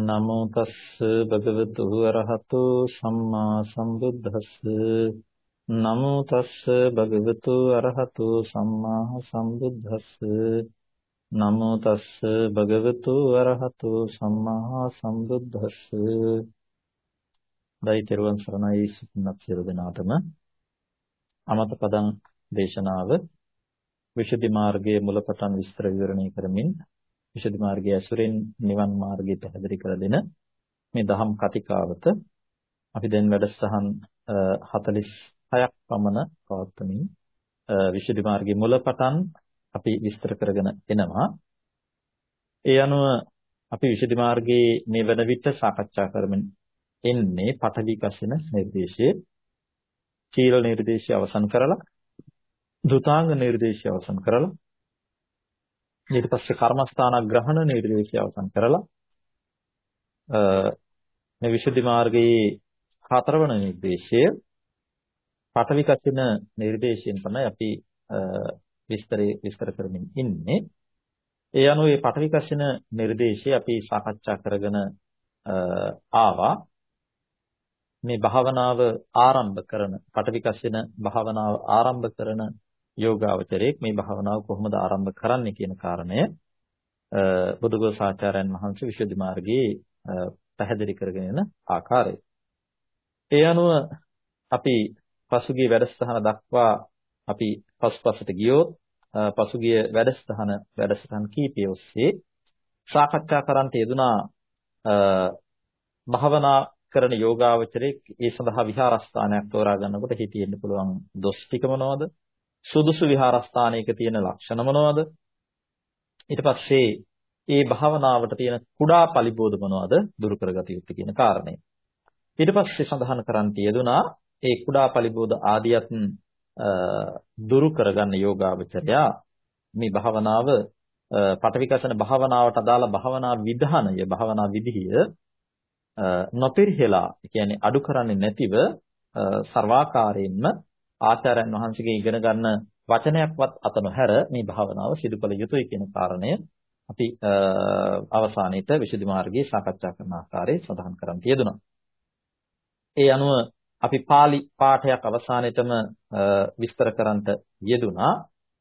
නමෝ තස්ස භගවතු වරහතු සම්මා සම්බුද්දස්ස. නමෝ තස්ස භගවතු අරහතු සම්මා සම්බුද්දස්ස. නමෝ තස්ස භගවතු අරහතු සම්මා සම්බුද්දස්ස. දෛතරුවන් සරණයි සුන්නත් සියලු දෙනාටම. අමත පදං දේශනාව විශුද්ධි මාර්ගයේ මුලපටන් විස්තර විවරණය කරමින් විශුද්ධි මාර්ගය ඇසුරෙන් නිවන් මාර්ගය පැහැදිලි කර දෙන මේ දහම් කතිකාවත අපි දැන් වැඩසටහන් 46ක් පමණ පවත්වමින් විශුද්ධි මාර්ගයේ මුලපටන් අපි විස්තර කරගෙන එනවා. ඒ අනුව අපි විශුද්ධි මාර්ගයේ මේ වෙන විට සාකච්ඡා කරමින් එන්නේ පඨවි කසින නිර්දේශයේ චීල නිර්දේශය අවසන් කරලා දුතාංග නිර්දේශය අවසන් කරලා ඊට පස්සේ කර්මස්ථාන ග්‍රහණ නිර්දේශය අවසන් කරලා මේ විසුද්ධි මාර්ගයේ හතරවන නිර්දේශය පඨවි කසින නිර්දේශයෙන් තමයි අපි විස්තරේ විස්තර කරමින් ඉන්නේ. ඒ අනුව මේ පඨවි කසින නිර්දේශය අපි සාකච්ඡා කරගෙන ආවා. මේ භාවනාව ආරම්භ කරන පඨවි කසින භාවනාව ආරම්භ කරන යෝගාවචරයේ මේ භාවනාව කොහොමද ආරම්භ කරන්නේ කියන කාරණය බුදුගෝසාචාර්යයන් වහන්සේ විශේෂ මාර්ගයේ පැහැදිලි කරගෙන යන ආකාරය. ඒ අනුව අපි පසුගිය වැඩසටහන දක්වා අපි පසුපසට ගියොත් පසුගිය වැඩසටහන වැඩසටහන් කීපය ඔස්සේ සාකච්ඡා කරන්නට යෙදුනා භාවනා කරන යෝගාවචරයේ ඒ සඳහා විහාරස්ථානයක් තෝරා ගන්නකොට හිතෙන්න පුළුවන් දොස් ටික මොනවද? සුදුසු විහාරස්ථානයක තියෙන ලක්ෂණ මොනවද? ඊට පස්සේ ඒ භාවනාවට තියෙන කුඩා පලිබෝධ මොනවද? දුරු කරගත යුත්තේ කියන කාරණය. ඊට පස්සේ සඳහන් කරන් තියදුනා ඒ කුඩා පලිබෝධ ආදියත් දුරු කරගන්න යෝගාවචරයා මේ භාවනාව පටවිකසන භාවනාවට අදාළ භාවනා විධානය භාවනා විධිය නොපිරිහෙලා කියන්නේ අඩු කරන්නේ නැතිව සර්වාකාරයෙන්ම ආචාර්යයන් වහන්සේගේ ඉගෙන ගන්න වචනයක්වත් අත නොහැර මේ භාවනාව සිදු කළ යුතුයි කියන කාරණය අපි අවසානයේට විසුද්ධි මාර්ගයේ සාකච්ඡා කරන ආකාරයේ සඳහන් කරන් තියදුනා. ඒ අනුව අපි pāli පාඨයක් අවසානයේටම විස්තර කරන්නට යෙදුනා.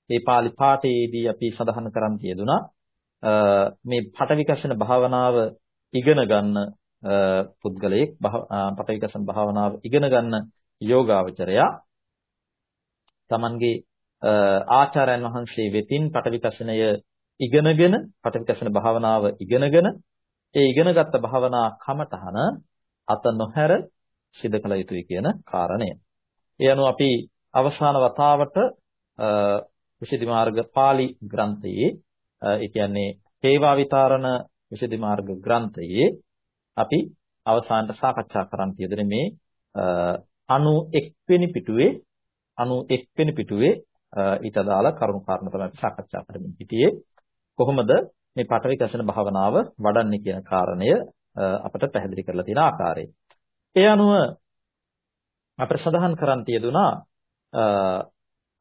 මේ pāli පාඨයේදී අපි සඳහන් කරන් තියදුනා මේ පටවිකසන භාවනාව ඉගෙන ගන්න පුද්ගලයෙක් පටවිකසන භාවනාව ඉගෙන ගන්න යෝගාවචරයා Tamanගේ ආචාර්යයන් වහන්සේ වෙතින් පටවිකසනය ඉගෙනගෙන පටවිකසන භාවනාව ඉගෙනගෙන ඒ ඉගෙනගත්ත භාවනා කමතහන අත නොහැර සිදු කළ යුතුයි කියන කාරණය. ඒ අනුව අපි අවසාන වතාවට විශේෂ මාර්ග පාළි ග්‍රන්ථයේ ඒ කියන්නේ හේවා විතරණ විශේෂ මාර්ග ග්‍රන්ථයේ අපි අවසානට සාකච්ඡා කරන්න තියදෙන මේ 91 වෙනි පිටුවේ 91 වෙනි පිටුවේ ඊට අදාළ කරුණු කාරණා තමයි සාකච්ඡා කරමින් සිටියේ. කොහොමද මේ පඨවි කසන භාවනාව වඩන්නේ කියන කාරණය අපට පැහැදිලි කරලා තියෙන ආකාරය. ඒ අනුව අපිට සඳහන් කරන් තියදුනා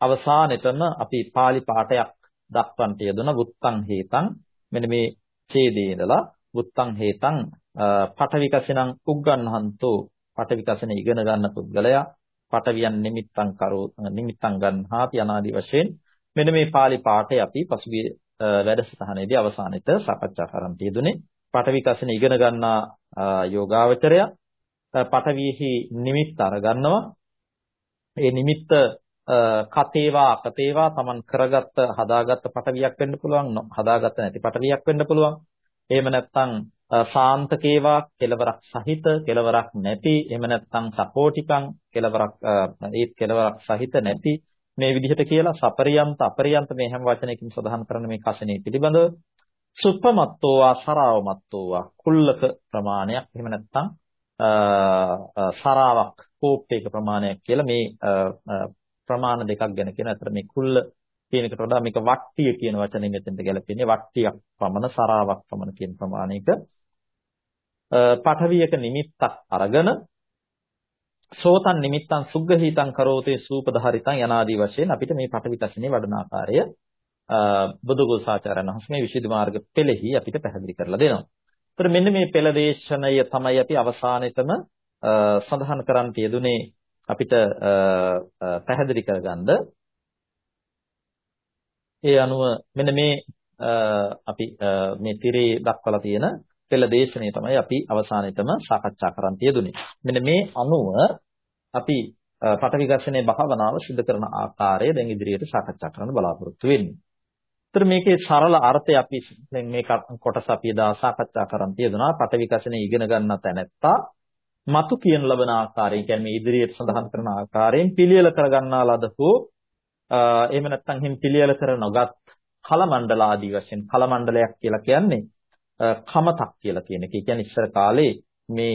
අවසානෙතම අපි pāli පාඨයක් දක්වන්නට යෙදුන වුත්තං හේතං මෙන්න මේ ඡේදයේ ඉඳලා වුත්තං හේතං පඨවි කසනං උග්ගන්හන්තෝ පඨවි කසන ඉගෙන ගන්න පුද්ගලයා පටවියන් නිමිත්තං කරෝ නිමිත්තං ගන්හාති අනාදි වශයෙන් මෙන්න මේ pāli පාඨය අපි පසුගිය වැඩසටහනේදී අවසානෙට සාකච්ඡා කරන් තියදුනේ. පටවි කසින ඉගෙන ගන්නා යෝගාවචරය පටවිහි නිමිත්ත අරගන්නවා. ඒ නිමිත්ත කතේවා අකතේවා Taman කරගත්ත හදාගත්ත පටවියක් වෙන්න පුළුවන් හදාගත්ත නැති පටවියක් වෙන්න පුළුවන්. එහෙම නැත්නම් සාන්තකේවා කෙලවරක් සහිත කෙලවරක් නැති එහෙම නැත්නම් සපෝටිකං කෙලවරක් ඒත් කෙලවරක් සහිත නැති මේ විදිහට කියලා සපරියන්ත අපරියන්ත මේ හැම වචනයකින් සඳහන් කරන මේ කසනේ පිළිබඳව සුප්පමත්තෝවා සරාවමත්තෝවා කුල්ලක ප්‍රමාණයක් එහෙම නැත්නම් සරාවක් කෝප්පයක ප්‍රමාණයක් කියලා මේ ප්‍රමාණ දෙකක් ගැන කියන අතර මේ කුල්ල කියන එකට වඩා මේක වට්ටිය කියන වචනේ මෙතෙන්ට ගැලපෙන්නේ. වට්ටියක් පමණ සරාවක් පමණ කියන ප්‍රමාණයක පඨවියක නිමිත්තක් අරගෙන සෝතන් නිමිත්තන් සුග්ගහීතං කරෝතේ සූපධාරිතං යනාදී වශයෙන් අපිට මේ පඨවි තසිනේ වඩන ආකාරය බුදුගෝසාචාර්යන් වහන්සේ මේ විශේෂ මාර්ග පෙළෙහි අපිට පැහැදිලි කරලා දෙනවා. ඒතර මෙන්න මේ පෙළ දේශනය තමයි අපි අවසානයේතම සඳහන් කරන්න තියදුනේ අපිට පැහැදිලි කරගන්න. ඒ අනුව මෙන්න මේ අපි මේ තිරේ දක්වලා තියෙන පෙළ දේශනේ තමයි අපි අවසානයේතම සාකච්ඡා කරන්න තියදුනේ. මෙන්න මේ අනුව අපි පටවිගර්ශනයේ භාවනාව සිදු කරන ආකාරය දැන් ඉදිරියට සාකච්ඡා කරන්න බලාපොරොත්තු වෙන්නේ. ඒතර මේකේ සරල අර්ථය අපි දැන් මේ කොටස අපි එදා සාකච්ඡා කරන් තියදුනා පටවිගර්ශනයේ ඉගෙන ගන්න තැනැත්තා මතු කියන ලබන ආකාරය කියන්නේ ඉදිරියට සඳහන් කරන ආකාරයෙන් පිළියෙල කරගන්නා ලදහෝ එහෙම නැත්නම් හිම් පිළියෙල කර නොගත් කලමණ්ඩල ආදී වශයෙන් කලමණ්ඩලයක් කියලා කියන්නේ කමතක් කියලා කියන එක. ඒ කියන්නේ ඉස්සර කාලේ මේ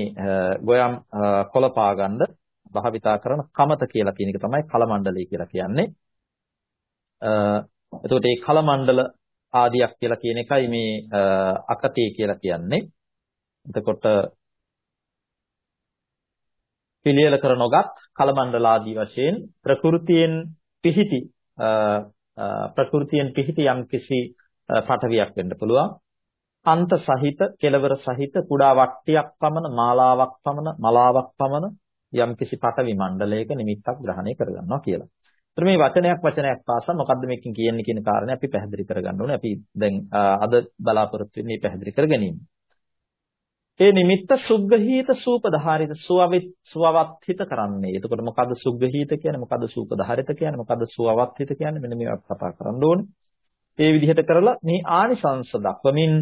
ගොයම් කොළපා ගන්න භාවිතා කරන කමත කියලා කියන එක තමයි කලමණ්ඩලය කියලා කියන්නේ. එතකොට මේ කලමණ්ඩල ආදියක් කියලා කියන එකයි මේ අකතේ කියලා කියන්නේ. එතකොට පිළියෙල කර නොගත් කලමණ්ඩල ආදී වශයෙන් ප්‍රകൃතියෙන් පිහිටි ප්‍රകൃතියෙන් පිහිටි යම් කිසි පටවියක් වෙන්න පුළුවන්. අන්ත සහිත, කෙලවර සහිත කුඩා වට්ටියක් පමණ, මාලාවක් පමණ, මලාවක් පමණ යම් කිසි පටවි මණ්ඩලයක නිමිත්තක් ග්‍රහණය කරගන්නවා කියලා. ඒතර මේ වචනයක් වචනයක් පාසා මොකද්ද මේකෙන් කියන්නේ කියන කාරණේ අපි පැහැදිලි කරගන්න ඕනේ. අපි දැන් අද බලාපොරොත්තු වෙන්නේ පැහැදිලි කර ගැනීම. ඒ නිමිත්ත සුග්ගහීත සූපධාරිත සුවවිත් සුවවත්හිත කරන්නේ. එතකොට මොකද්ද සුග්ගහීත කියන්නේ? මොකද්ද සූපධාරිත කියන්නේ? මොකද්ද සුවවත්හිත කියන්නේ? මෙන්න මේවා කතා කරන්න ඕනේ. ඒ විදිහට කරලා මේ ආනිසංස දක්වමින්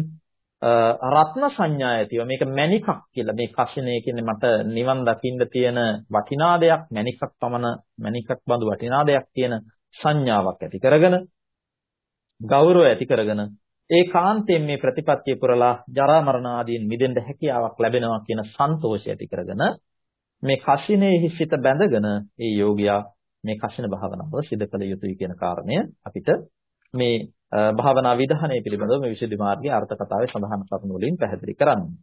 රත්න සංඥායතිව මේක මණිකක් කියලා. මේ කසිනේ කියන්නේ මට නිවන් දකින්න තියෙන වටිනා දෙයක් මණිකක් පමණ මණිකක් බඳු වටිනා දෙයක් තියෙන සංඥාවක් ඇති කරගෙන ගෞරවය ඇති කරගෙන ඒකාන්තයෙන් මේ ප්‍රතිපත්තිය පුරලා ජරා මරණ ආදීන් මිදෙන්න හැකියාවක් ලැබෙනවා කියන සන්තෝෂය ඇති කරගෙන මේ කසිනේහි සිට බැඳගෙන ඒ යෝගියා මේ කසින භාවනාව සිදු කළ යුතුයි කියන කාරණය අපිට මේ භාවනා විධානය පිළිබඳව මේ විසුද්ධි මාර්ගයේ අර්ථ කතාවේ සඳහන් කරුණු වලින් පැහැදිලි කරන්නේ.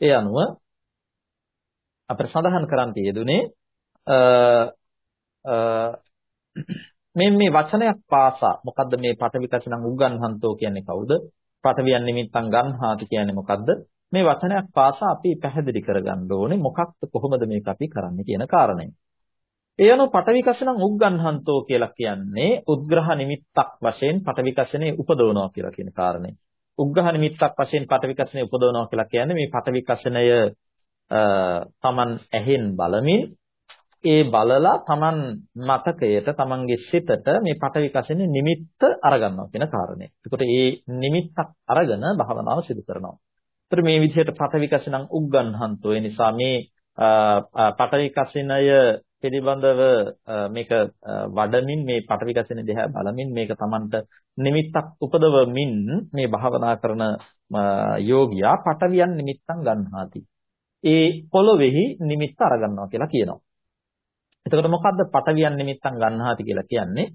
ඒ අනුව අපිට සඳහන් කරන්න තියෙදුනේ මේ මේ වචනයක් පාසා මොකද්ද මේ පටවිකසනම් උගන්හන්තෝ කියන්නේ කවුද? පටවියන් නිමිත්තන් ගන්හාති කියන්නේ මොකද්ද? මේ වචනයක් පාසා අපි පැහැදිලි කරගන්න ඕනේ මොකක්ද කොහොමද මේක අපි කරන්නේ කියන කාරණය. ඒ අනුව පටවිකසනම් උග්ගන්හන්තෝ කියලා කියන්නේ උද්ග්‍රහ නිමිත්තක් වශයෙන් පටවිකසනේ උපදවනවා කියලා කියන කාරණේ. උග්ග්‍රහ නිමිත්තක් වශයෙන් පටවිකසනේ උපදවනවා කියලා කියන්නේ මේ පටවිකසනය තමන් ඇහෙන් බලමින් ඒ බලලා තමන් මතකයට තමන්ගේ සිතට මේ පටවිකසනේ නිමිත්ත අරගන්නවා කියන කාරණේ. එතකොට මේ නිමිත්තක් අරගෙන භාවනාව සිදු කරනවා. ඒතර මේ විදිහට පටවිකසනම් උග්ගන්හන්තෝ ඒ නිසා මේ පටවිකසනය පිළිබඳව මේක වඩමින් මේ පටවිගසන දෙහැ බලමින් මේක Tamanට නිමිත්තක් උපදවමින් මේ භාවනා කරන යෝගියා පටවියන් නිමිත්තන් ගන්නාති. ඒ පොළොවේහි නිමිත්ත අරගන්නවා කියලා කියනවා. එතකොට මොකද්ද පටවියන් නිමිත්තන් ගන්නාති කියලා කියන්නේ?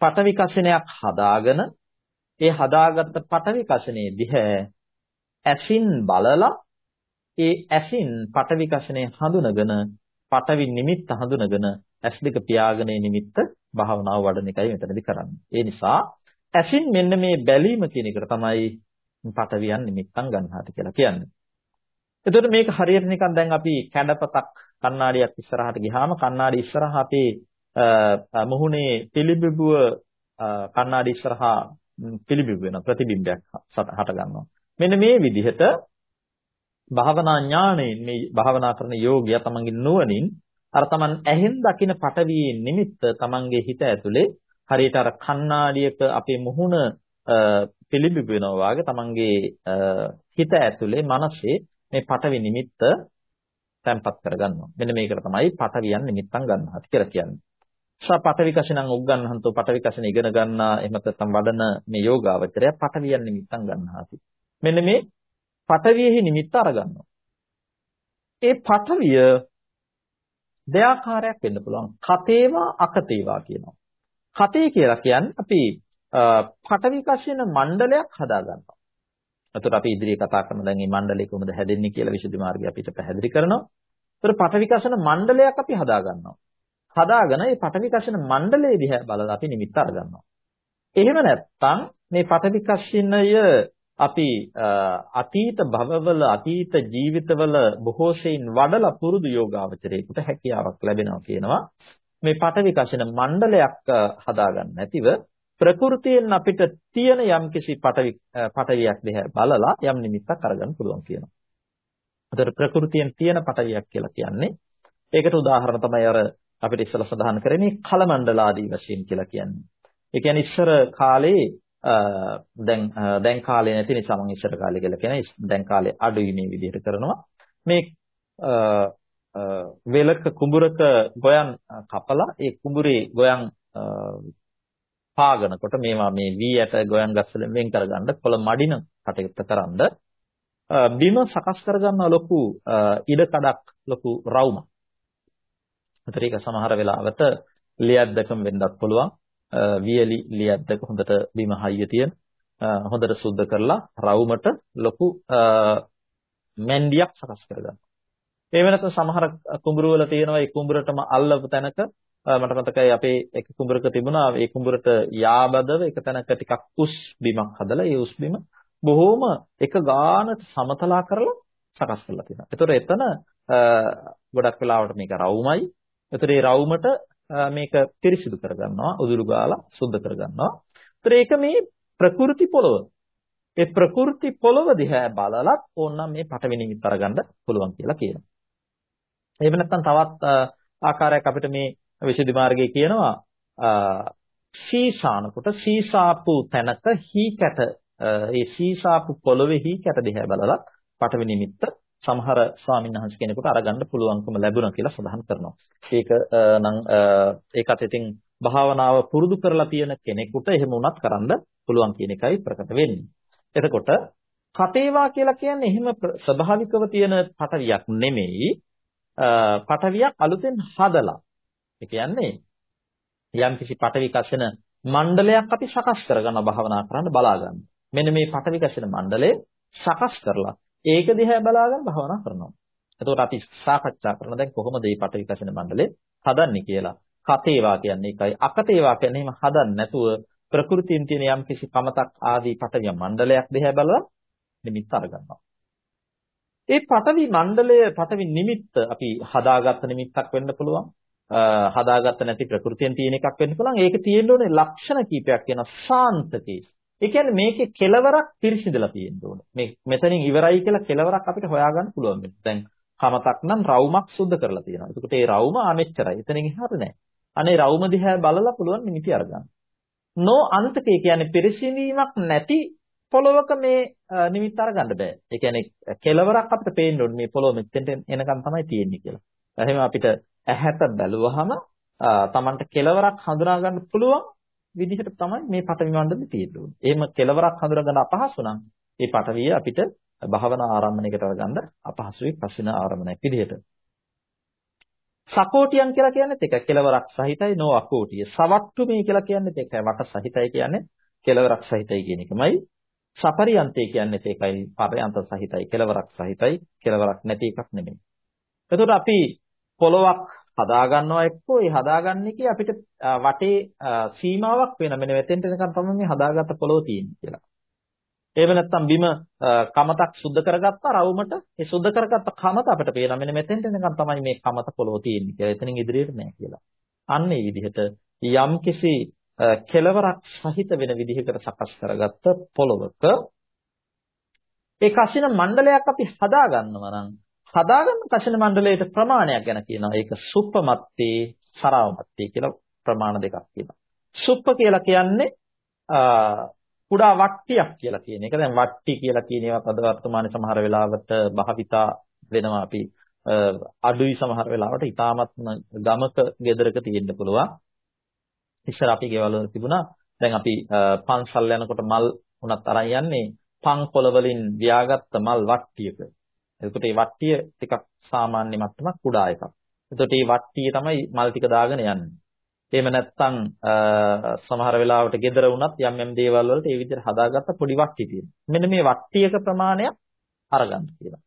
පටවිකසනයක් හදාගෙන ඒ හදාගත්ත පටවිකසනේ දිහැ ඇසින් බලලා ඒ ඇසින් පටවිකසනේ හඳුනගෙන පටවි නිමිත්ත හඳුනගෙන ඇස් දෙක පියාගෙන නිමිත්ත භාවනාව වඩන එකයි මෙතනදී කරන්නේ. ඒ නිසා ඇසින් මෙන්න මේ බැලීම කියන එකට තමයි පටවියන් නිමිත්තන් ගන්නාට කියලා කියන්නේ. එතකොට මේක හරියට නිකන් දැන් අපි කැඩපතක් කණ්ණාඩියක් ඉස්සරහට ගියාම කණ්ණාඩි ඉස්සරහා අපේ මුහුණේ පිළිබිඹුව කණ්ණාඩි ඉස්සරහා පිළිබිඹු වෙන ප්‍රතිබිම්බයක් හට ගන්නවා. මෙන්න මේ විදිහට භාවනා ඥාණයෙන් මේ භාවනා කරන යෝගියා තමන්ගේ නුවණින් අර තමන් ඇහෙන් දකින පටවියේ නිමිත්ත තමන්ගේ හිත ඇතුලේ හරියට අර කණ්ණාඩියක අපේ මුහුණ පිළිබිඹු වෙනවා වගේ තමන්ගේ හිත ඇතුලේ මනසේ මේ පටවි නිමිත්ත තැම්පත් කරගන්නවා. මෙන්න මේකට තමයි පටවියන් නිමිත්තන් ගන්නවා කියලා කියන්නේ. සා පටවි කසිනං උග්ගන්නහන්තෝ පටවි කසින ඉගෙන ගන්නා එහෙම නැත්නම් වඩන මේ යෝගාවචරය පටවියන් නිමිත්තන් ගන්නාති. මෙන්න මේ පටවියෙහි නිමිත්ත අරගන්නවා. ඒ පටවිය දෙආකාරයක් වෙන්න පුළුවන්. කතේවා අකතේවා කියනවා. කතේ කියලා කියන්නේ අපි පටවි කසින මණ්ඩලයක් හදා ගන්නවා. එතකොට අපි ඉදිරියේ කතා කරන දැන් මේ මණ්ඩලය කොහොමද හැදෙන්නේ කියලා විසුද්ධි මාර්ගය අපිට පැහැදිලි කරනවා. එතකොට පටවි කසින මණ්ඩලයක් අපි හදා ගන්නවා. හදාගෙන මේ පටවි කසින මණ්ඩලයේ දිහා බලලා අපි නිමිත්ත අරගන්නවා. එහෙම නැත්නම් මේ පටවි කසිනය අපි අතීත භවවල අතීත ජීවිතවල බොහෝ සෙයින් වඩලා පුරුදු යෝගාවචරයකට හැකියාවක් ලැබෙනවා කියනවා. මේ පටවි කෂණ මණ්ඩලයක් හදාගන්න නැතිව ප්‍රകൃතියෙන් අපිට තියෙන යම්කිසි පටවි පටවියක් දිහා බලලා යම් නිමිත්තක් අරගන්න පුළුවන් කියනවා. අතට ප්‍රകൃතියෙන් තියෙන පටවියක් කියලා කියන්නේ ඒකට උදාහරණ තමයි අර අපිට ඉස්සෙල්ලා සඳහන් කරේ කලමණ්ඩලාදී වශයෙන් කියලා කියන්නේ. ඒ කියන්නේ ඉස්සර කාලේ දැන් දැන් කාලේ නැති නිසා මම ඉස්සර කාලේ කියලා කියන්නේ දැන් කාලේ අඩුයි මේ විදිහට කරනවා. මේ වෙලක කුඹුරක ගොයන් කපලා ඒ කුඹුරේ ගොයන් පාගනකොට මේවා මේ වී ඇට ගොයන් ගස් වලින් වෙන් කරගන්න කොළ මඩින කටයුත්ත කරන්ද බිම සකස් කරගන්න ලොකු ඉඩ කඩක් ලොකු රවුමක්. ඒතර ඒක සමහර වෙලාවට ලියද්දකම වෙන්නත් පුළුවන්. වියලි ලියද්දක හොඳට බිම හයිය තියෙන හොඳට සුද්ධ කරලා රවුමට ලොකු මැන්ඩියක් සකස් කරගන්න. ඒ වෙනත සමහර කුඹුරු වල තියෙනවා ඒ කුඹුරටම අල්ලපු තැනක මට මතකයි අපේ එක කුඹුරක තිබුණා ඒ කුඹුරට යාබදව එක තැනක ටිකක් උස් බිමක් හදලා ඒ උස් බිම බොහොම එක ගානට සමතලා කරලා සකස් කරලා තියෙනවා. ඒතර එතන ගොඩක් වෙලාවට මේක රවුමයි. ඒතර ඒ රවුමට මේක පිරිසිදු කරගන්නවා, උදුරු ගාලා සුද්ධ කරගන්නවා. ඒතර ඒක මේ ප්‍රකෘති පොළව. ඒ ප්‍රකෘති පොළව දිහා බලලත් ඕනනම් මේ පටවෙ නිමිත්ත අරගන්න පුළුවන් කියලා කියනවා. එහෙම නැත්නම් තවත් ආකාරයක් අපිට මේ විසුද්ධි මාර්ගයේ කියනවා සීසානකොට සීසාපු තැනක හී කැට ඒ සීසාපු පොළවේ හී කැට දිහා බලලා පටවි නිමිත්ත සමහර ස්වාමීන් වහන්සේ කෙනෙකුට අරගන්න පුළුවන්කම ලැබුණා කියලා සඳහන් කරනවා. ඒක නම් ඒකත් ඉතින් භාවනාව පුරුදු කරලා තියෙන කෙනෙකුට එහෙම වුණත් කරන්න පුළුවන් කියන එකයි ප්‍රකට වෙන්නේ. එතකොට කතේවා කියලා කියන්නේ එහෙම ස්වභාවිකව තියෙන පටවියක් නෙමෙයි. පටවියක් අලුතෙන් හදලා. ඒ කියන්නේ යම්කිසි පටවි කෂණ මණ්ඩලයක් අපි සකස් කරගන්න භාවනා කරන්න බලා ගන්න. මෙන්න මේ පටවි කෂණ මණ්ඩලය සකස් කරලා ඒක දිහා බලාගෙන භාවනා කරනවා. එතකොට අපි සාකච්ඡා කරන දැන් කොහොමද මේ පටවි කෂණ මණ්ඩලය හදන්නේ කියලා. කතේවා කියන්නේ ඒකයි අකතේවා කියන්නේ එහෙම හදන්න නැතුව ප්‍රകൃතියෙන් තියෙන යම්කිසි කමතක් ආදී පටවිය මණ්ඩලයක් දිහා බලලා නිමිත්ත අරගන්නවා. ඒ පටවි මණ්ඩලය පටවි නිමිත්ත අපි හදාගත්ත නිමිත්තක් වෙන්න පුළුවන්. හදාගත්ත නැති ප්‍රകൃතියෙන් තියෙන එකක් වෙන්න පුළුවන්. ඒක තියෙන්න ඕනේ ලක්ෂණ කීපයක් කියන ශාන්තකේ. ඒ කියන්නේ මේකේ කෙලවරක් පිරිසිදලා තියෙන්න ඕනේ. මේ මෙතනින් ඉවරයි කියලා කෙලවරක් අපිට හොයාගන්න පුළුවන් වෙන්නේ. දැන් කමතක් නම් රවුමක් සුද්ධ කරලා තියෙනවා. එතකොට ඒ රවුම ආමෙච්චරයි. එතනින් එහාට නැහැ. අනේ රවුම දිහා බලලා පුළුවන් නිමිති අරගන්න. නෝ අන්තකේ කියන්නේ පිරිසිදීමක් නැති පොළොවක මේ නිමිත්ත අරගන්න බෑ. ඒ කියන්නේ කෙලවරක් අපිට පේන්න ඕනේ මේ පොළොව මෙතෙන්ට එනකන් තමයි තියෙන්නේ කියලා. එහෙනම් අපිට ඇහැට බැලුවහම Tamanට කෙලවරක් හඳුනා ගන්න පුළුවන් විදිහට තමයි මේ පටවි මණ්ඩලෙ තියෙන්නේ. එහෙම කෙලවරක් හඳුනා ගන්න අපහසු නම් මේ පටවිය අපිට භාවනා ආරම්භණයකට අරගන්න අපහසුයි ප්‍රශ්න ආරම්භණයක් විදිහට. සකෝටියන් කියලා කියන්නේත් ඒක කෙලවරක් සහිතයි නෝ අකෝටිය. සවට්ටු මේ කියලා කියන්නේත් ඒකයි වට සහිතයි කියන්නේ කෙලවරක් සහිතයි කියන එකමයි. සපරියන්තේ කියන්නේත් ඒකයි පරයන්ත සහිතයි කෙලවරක් සහිතයි කෙලවරක් නැති එකක් නෙමෙයි. එතකොට අපි පොලොවක් හදා ගන්නවා එක්කෝ ඒ හදාගන්න එකේ අපිට වටේ සීමාවක් වෙන මෙන්න මෙතෙන්ට එනකම් තමයි මේ හදාගත්ත පොලොව තියෙන්නේ කියලා. එහෙම නැත්නම් බිම කමතක් සුද්ධ කරගත්තා රවුමට ඒ සුද්ධ කරගත්ත කමත අපිට පේනවා මෙන්න මෙතෙන්ට එනකම් තමයි මේ කමත පොලොව තියෙන්නේ කියලා. එතනින් ඉදිරියට නෑ කියලා. අන්න ඒ විදිහට යම්කිසි කෙලවරක් සහිත වෙන විදිහකට සකස් කරගත්ත පොලොවක ඒ කසින මණ්ඩලයක් අපි හදා ගන්නවා නම් හදාගන්න කෂණ මණ්ඩලයට ප්‍රමාණයක් ගැන කියනවා. ඒක සුප්පමත්තේ සරාවමත්තේ කියලා ප්‍රමාණ දෙකක් කියනවා. සුප්ප කියලා කියන්නේ කුඩා වට්ටියක් කියලා කියන එක. දැන් වට්ටි කියලා කියන ඒවා අද වර්තමානයේ සමහර වෙලාවට භාවිතා වෙනවා අපි අඩුයි සමහර වෙලාවට ඊටාත්ම ගමක ගෙදරක තියෙන්න පුළුවන්. ඉස්සර අපි ගෙවල් වල තිබුණා. දැන් අපි පන්සල් යනකොට මල් උනත් අරන් යන්නේ පන් කොළ වලින් ව්‍යාගත්ත මල් වට්ටියක. එතකොට මේ වට්ටිය ටිකක් සාමාන්‍ය මට්ටමක් කුඩා එකක්. එතකොට මේ වට්ටිය තමයි මල් ටික දාගෙන යන්නේ. එහෙම නැත්නම් සමහර වෙලාවට gedara වුණත් යම් යම් දේවල් වලට ඒ විදිහට හදාගත්ත පොඩි වට්ටි තියෙනවා. මෙන්න මේ වට්ටියක ප්‍රමාණයක් අරගන්න කියලා.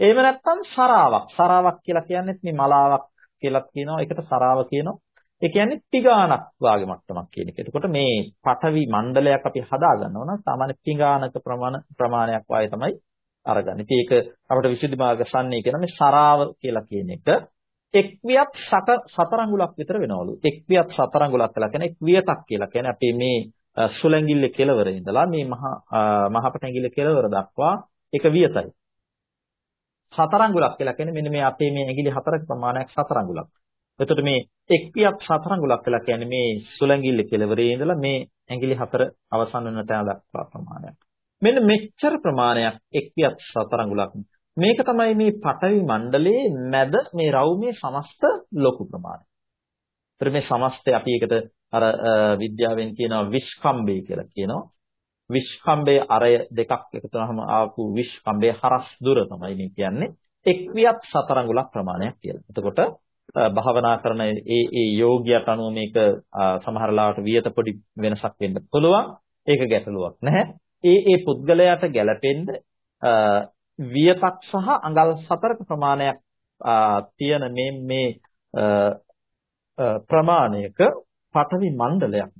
එහෙම නැත්නම් සරාවක්. සරාවක් කියලා කියන්නේත් මේ මලාවක් කියලා කියනවා. ඒකට සරාව කියනවා. ඒ කියන්නේ පිගානක් වාගේ මට්ටමක් කියන එක. එතකොට මේ පඨවි මණ්ඩලයක් අපි හදා ගන්නවා නම් සාමාන්‍ය පිගානක ප්‍රමාණ ප්‍රමාණයක් වාගේ තමයි අරගන්නේ. ඉතින් ඒක අපිට විසුද්ධි මාර්ග සම්නේ කියන මේ සරාව කියලා කියන එක එක්වියත් සතරංගුලක් විතර වෙනවලු. එක්වියත් සතරංගුලක් කියලා කියන්නේ එක්වියතක් කියලා කියන්නේ අපේ මේ සුලංගිල්ල කෙලවර ඉඳලා මේ මහා මහපට ඇඟිල්ල කෙලවර දක්වා එක වියතයි. සතරංගුලක් කියලා කියන්නේ මෙන්න මේ අපේ මේ ඇඟිලි හතරක ප්‍රමාණයක් සතරංගුලක්. එතකොට මේ එක්වියක් සතරංගුලක් කියලා කියන්නේ මේ සුලංගිල්ල කෙලවරේ ඉඳලා මේ ඇඟිලි හතර අවසන් වෙන තැන දක්වා ප්‍රමාණයක්. මෙන්න මෙච්චර ප්‍රමාණයක් එක්වියක් සතරංගුලක්. මේක තමයි මේ පඨවි මණ්ඩලයේ මැද මේ රවුමේ සමස්ත ලොකු ප්‍රමාණය. ඒතර මේ සමස්තය අපි ඒකට අර විද්‍යාවෙන් කියනවා විස්කම්බේ කියලා කියනවා. විස්කම්බේ අරය දෙකක් එකතු වුනහම ආපු විස්කම්බේ හරස් දුර තමයි මේ කියන්නේ. එක්වියක් සතරංගුලක් ප්‍රමාණයක් කියලා. එතකොට භාවනා කරන ඒ ඒ යෝගියට අනුව මේක සමහර ලාවට වියත පොඩි වෙනසක් වෙන්න පුළුවන්. ඒක ගැටලුවක් නැහැ. ඒ ඒ පුද්ගලයාට ගැළපෙන්න වියතක් සහ අඟල් සතරක ප්‍රමාණයක් තියෙන මේ මේ ප්‍රමාණයක පඨවි මණ්ඩලයක්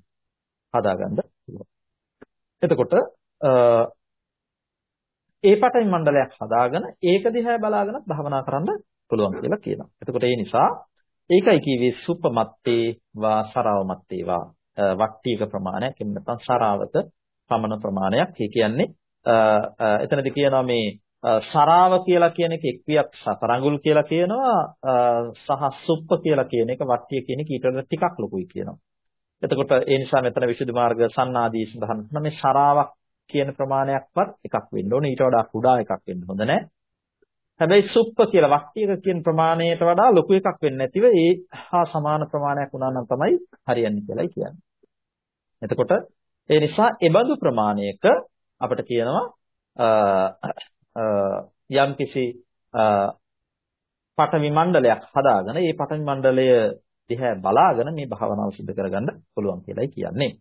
හදාගන්න පුළුවන්. එතකොට ඒ පඨවි මණ්ඩලයක් හදාගෙන ඒක දිහා බලාගෙන භවනා කරන්න පුළුවන් කියලා කියනවා. එතකොට ඒ නිසා ඒකයි කිව්වේ සුපමත්තේ වා සරවමත්තේ වා වට්ටීක ප්‍රමාණයක් එහෙම නැත්නම් සරාවත පමණ ප්‍රමාණයක්. ඒ කියන්නේ එතනදී කියනවා මේ සරාව කියලා කියන එක එක්වියක් සතරඟුල් කියලා කියනවා සහ සුප්ප කියලා කියන එක වට්ටිය කියන එක ඊට වඩා ටිකක් ලොකුයි කියනවා. එතකොට ඒ නිසා මෙතන විසුද්ධි මාර්ග සන්නාදී සඳහන් කරන මේ සරාවක් කියන ප්‍රමාණයක්වත් එකක් වෙන්න ඕනේ ඊට වඩා කුඩා එකක් වෙන්න හොඳ නැහැ. හැබැයි සුප්ප කියලා වට්ටියක කියන ප්‍රමාණයට වඩා ලොකු එකක් වෙන්නේ නැතිව ඒ හා සමාන ප්‍රමාණයක් වුණා නම් තමයි හරියන්නේ කියලායි කියන්නේ. එතකොට ඒ නිසා ඒබඳු ප්‍රමාණයක අපිට කියනවා යම්කිසි පඨවි මණ්ඩලයක් හදාගෙන ඒ පඨවි මණ්ඩලය දිහා බලාගෙන මේ භාවනාව සිදු කරගන්න පුළුවන් කියලායි කියන්නේ.